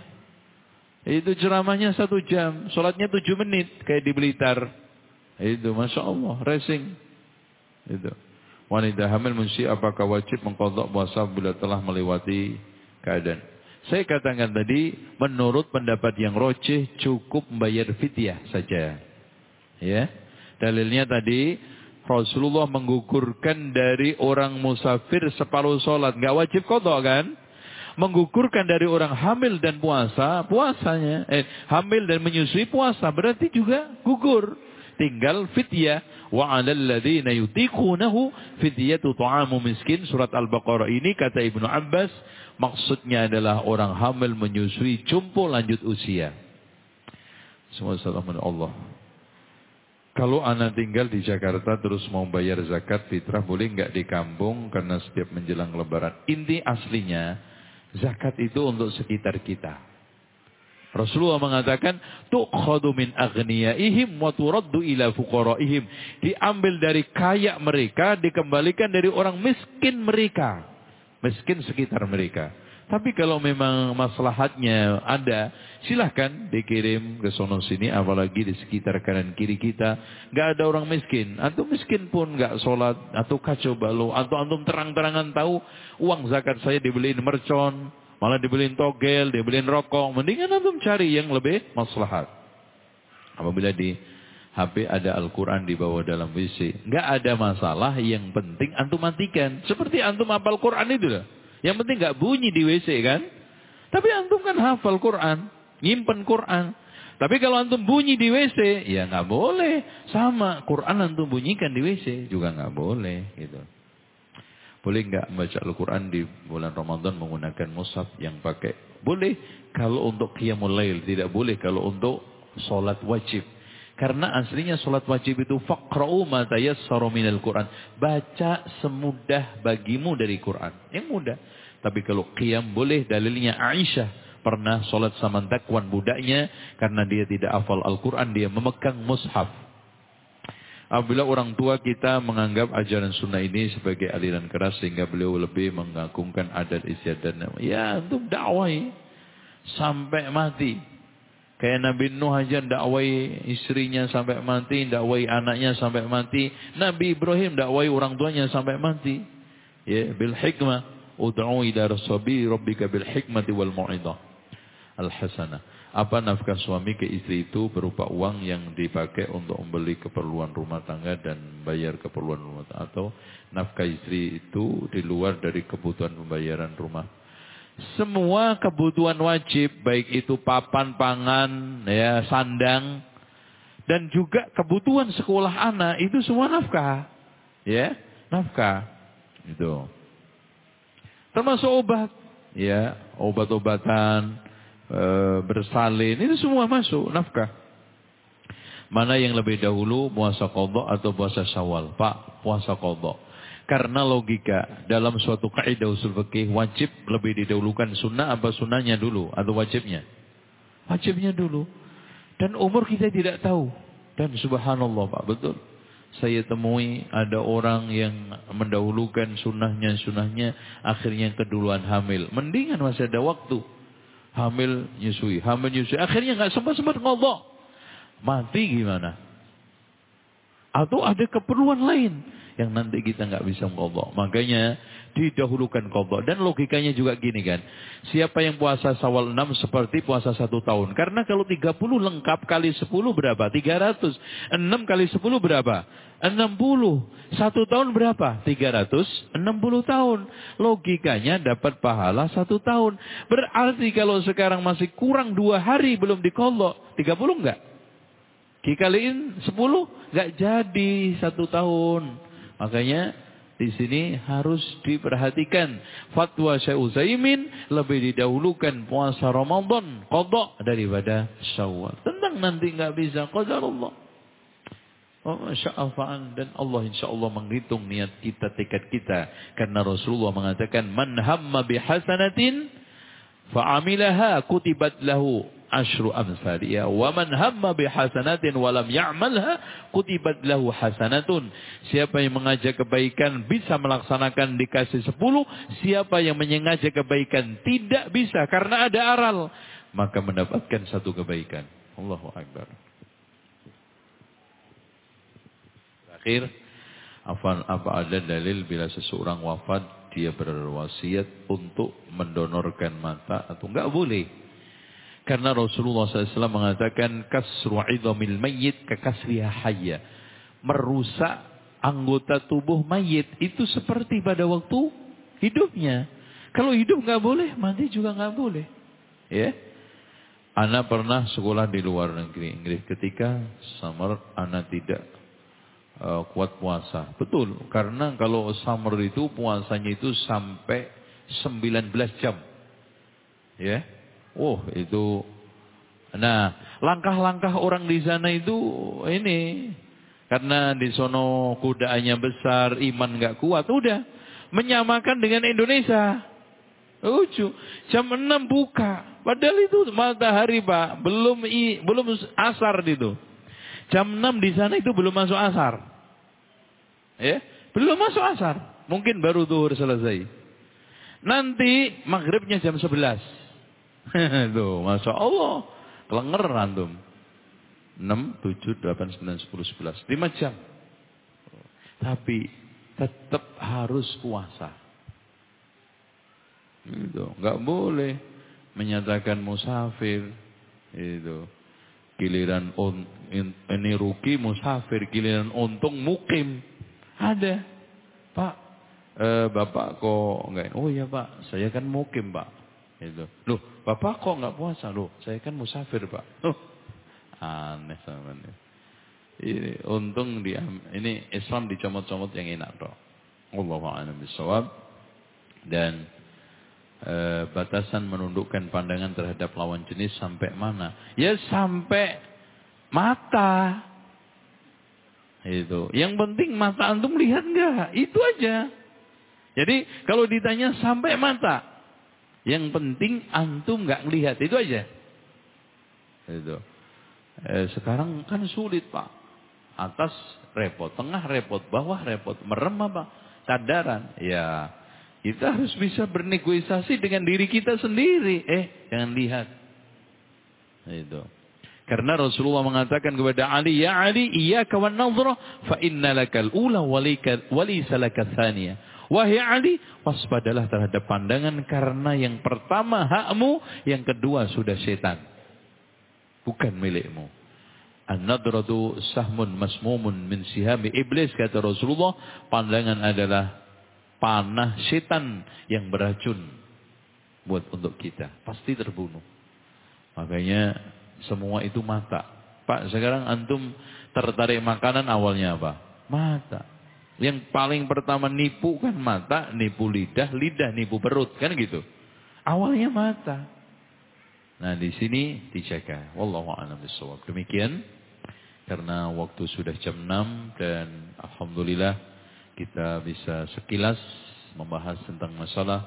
Itu ceramahnya satu jam sholatnya tujuh menit kayak di Blitar. Itu masya Allah racing. Itu wanita hamil munsi apakah wajib mengkodok puasa bila telah melewati keadaan saya katakan tadi menurut pendapat yang roceh cukup membayar fitiah saja ya dalilnya tadi Rasulullah menggugurkan dari orang musafir separuh sholat. Gak wajib kodok kan? Menggugurkan dari orang hamil dan puasa, puasanya. Eh, hamil dan menyusui puasa. Berarti juga gugur. Tinggal fidyah. Wa alal ladhina yutikunahu fidyatu ta'amu miskin. Surat Al-Baqarah ini kata Ibnu Abbas. Maksudnya adalah orang hamil menyusui jumpo lanjut usia. Semua salam Allah. Kalau anak tinggal di Jakarta terus mau bayar zakat fitrah boleh nggak di kampung karena setiap menjelang lebaran. Inti aslinya zakat itu untuk sekitar kita. Rasulullah mengatakan tukhadu min aghniyaihim wa turaddu ila fuqaraihim. Diambil dari kaya mereka, dikembalikan dari orang miskin mereka. Miskin sekitar mereka. Tapi kalau memang maslahatnya ada, silahkan dikirim ke sono sini, apalagi di sekitar kanan kiri kita. Gak ada orang miskin. Atau miskin pun gak sholat, atau kacau balau, atau antum terang-terangan tahu uang zakat saya dibeliin mercon, malah dibeliin togel, dibeliin rokok. Mendingan antum cari yang lebih maslahat. Apabila di HP ada Al-Quran di bawah dalam WC. Gak ada masalah, yang penting antum matikan. Seperti antum apal Quran itu lah. Yang penting nggak bunyi di WC kan. Tapi antum kan hafal Quran, nyimpen Quran. Tapi kalau antum bunyi di WC, ya nggak boleh. Sama Quran antum bunyikan di WC juga nggak boleh gitu. Boleh nggak membaca Al-Quran di bulan Ramadan menggunakan mushaf yang pakai? Boleh kalau untuk qiyamul lail, tidak boleh kalau untuk sholat wajib. Karena aslinya sholat wajib itu faqra'u ma tayassara minal Quran. Baca semudah bagimu dari Quran. Yang mudah. Tapi kalau qiyam boleh dalilnya Aisyah pernah sholat sama takwan budaknya karena dia tidak hafal Al-Quran dia memegang mushaf. Apabila orang tua kita menganggap ajaran sunnah ini sebagai aliran keras sehingga beliau lebih mengagungkan adat istiadat. Ya, untuk dakwah sampai mati. Kayak Nabi Nuh aja dakwai istrinya sampai mati, dakwai anaknya sampai mati. Nabi Ibrahim dakwai orang tuanya sampai mati. Ya, bil hikmah. Ud'u ila rasabi rabbika bil hikmati wal mau'idah al hasanah. Apa nafkah suami ke istri itu berupa uang yang dipakai untuk membeli keperluan rumah tangga dan bayar keperluan rumah tangga? Atau nafkah istri itu di luar dari kebutuhan pembayaran rumah? Semua kebutuhan wajib baik itu papan pangan ya sandang dan juga kebutuhan sekolah anak itu semua nafkah ya nafkah itu termasuk obat ya obat-obatan e, bersalin itu semua masuk nafkah mana yang lebih dahulu puasa kodok atau puasa syawal pak puasa kodok karena logika dalam suatu kaidah usul fikih wajib lebih didahulukan sunnah apa sunnahnya dulu atau wajibnya? Wajibnya dulu. Dan umur kita tidak tahu. Dan subhanallah Pak, betul. Saya temui ada orang yang mendahulukan sunnahnya, sunnahnya akhirnya keduluan hamil. Mendingan masih ada waktu. Hamil nyusui, hamil nyusui. Akhirnya nggak sempat-sempat ngobok. Mati gimana? Atau ada keperluan lain yang nanti kita nggak bisa mengkodok. Makanya didahulukan kodok. Dan logikanya juga gini kan. Siapa yang puasa sawal 6 seperti puasa satu tahun. Karena kalau 30 lengkap kali 10 berapa? 300. 6 kali 10 berapa? 60. Satu tahun berapa? 360 tahun. Logikanya dapat pahala satu tahun. Berarti kalau sekarang masih kurang dua hari belum dikodok. 30 enggak? Dikaliin 10 enggak jadi satu tahun. Makanya di sini harus diperhatikan fatwa Syekh Utsaimin lebih didahulukan puasa Ramadan qada daripada Syawal. Tentang nanti enggak bisa qadar Allah. Oh, dan Allah insya Allah menghitung niat kita, tekad kita. Karena Rasulullah mengatakan, Man hamma bihasanatin fa'amilaha kutibat lahu asyru amsaliyah wa man hamma bihasanatin wa lam ya'malha kutibat lahu hasanatun. Siapa yang mengajak kebaikan bisa melaksanakan dikasih sepuluh. Siapa yang menyengaja kebaikan tidak bisa karena ada aral maka mendapatkan satu kebaikan. Allahu akbar. Terakhir apa apa ada dalil bila seseorang wafat dia berwasiat untuk mendonorkan mata atau enggak boleh karena Rasulullah SAW mengatakan kasru idhamil mayyit kekasriha hayya. Merusak anggota tubuh mayit itu seperti pada waktu hidupnya. Kalau hidup nggak boleh, mati juga nggak boleh. Ya. Anak pernah sekolah di luar negeri Inggris ketika summer anak tidak uh, kuat puasa. Betul, karena kalau summer itu puasanya itu sampai 19 jam. Ya. Oh itu. Nah langkah-langkah orang di sana itu ini. Karena di sono kudaannya besar, iman gak kuat. Udah. Menyamakan dengan Indonesia. Lucu. Jam 6 buka. Padahal itu matahari pak. Belum i, belum asar itu. Jam 6 di sana itu belum masuk asar. Ya. Belum masuk asar. Mungkin baru duhur selesai. Nanti maghribnya jam 11. Tuh, Masya Allah. Kelenger antum. 6, 7, 8, 9, 10, 11. 5 jam. Tapi tetap harus puasa. Itu nggak boleh menyatakan musafir. Itu giliran on, ini rugi musafir, giliran untung mukim. Ada. Pak, eh, Bapak kok enggak? Oh iya Pak, saya kan mukim Pak. Itu. Loh, Bapak kok nggak puasa? Loh, saya kan musafir, Pak. Loh, aneh sama ini. Ini untung di ini Islam dicomot-comot yang enak toh. Allahu a'lam bishawab. Dan e, batasan menundukkan pandangan terhadap lawan jenis sampai mana? Ya sampai mata. Itu. Yang penting mata antum lihat enggak? Itu aja. Jadi kalau ditanya sampai mata, yang penting antum nggak ngelihat itu aja. Itu. Eh, sekarang kan sulit pak. Atas repot, tengah repot, bawah repot, merem apa? Sadaran. Ya, kita harus bisa bernegosiasi dengan diri kita sendiri. Eh, jangan lihat. Itu. Karena Rasulullah mengatakan kepada Ali, "Ya Ali, iyyaka wan nadhra fa inna lakal ula wali salaka thaniya." Wahai Ali, waspadalah terhadap pandangan karena yang pertama hakmu, yang kedua sudah setan. Bukan milikmu. An-nadratu sahmun masmumun min sihami iblis kata Rasulullah, pandangan adalah panah setan yang beracun buat untuk kita, pasti terbunuh. Makanya semua itu mata. Pak, sekarang antum tertarik makanan awalnya apa? Mata. Yang paling pertama nipu kan mata, nipu lidah, lidah nipu perut, kan gitu. Awalnya mata. Nah, di sini dijaga. Wallahu a'lam. Demikian karena waktu sudah jam 6 dan alhamdulillah kita bisa sekilas membahas tentang masalah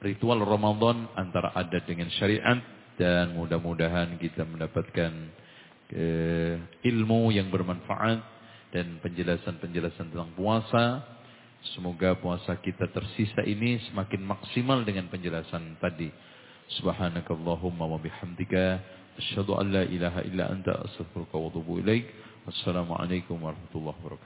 ritual Ramadan antara adat dengan syariat dan mudah-mudahan kita mendapatkan eh, ilmu yang bermanfaat dan penjelasan-penjelasan tentang puasa. Semoga puasa kita tersisa ini semakin maksimal dengan penjelasan tadi. Subhanakallahumma wa bihamdika asyhadu an la ilaha illa anta astaghfiruka wa atubu ilaik. Wassalamualaikum warahmatullahi wabarakatuh.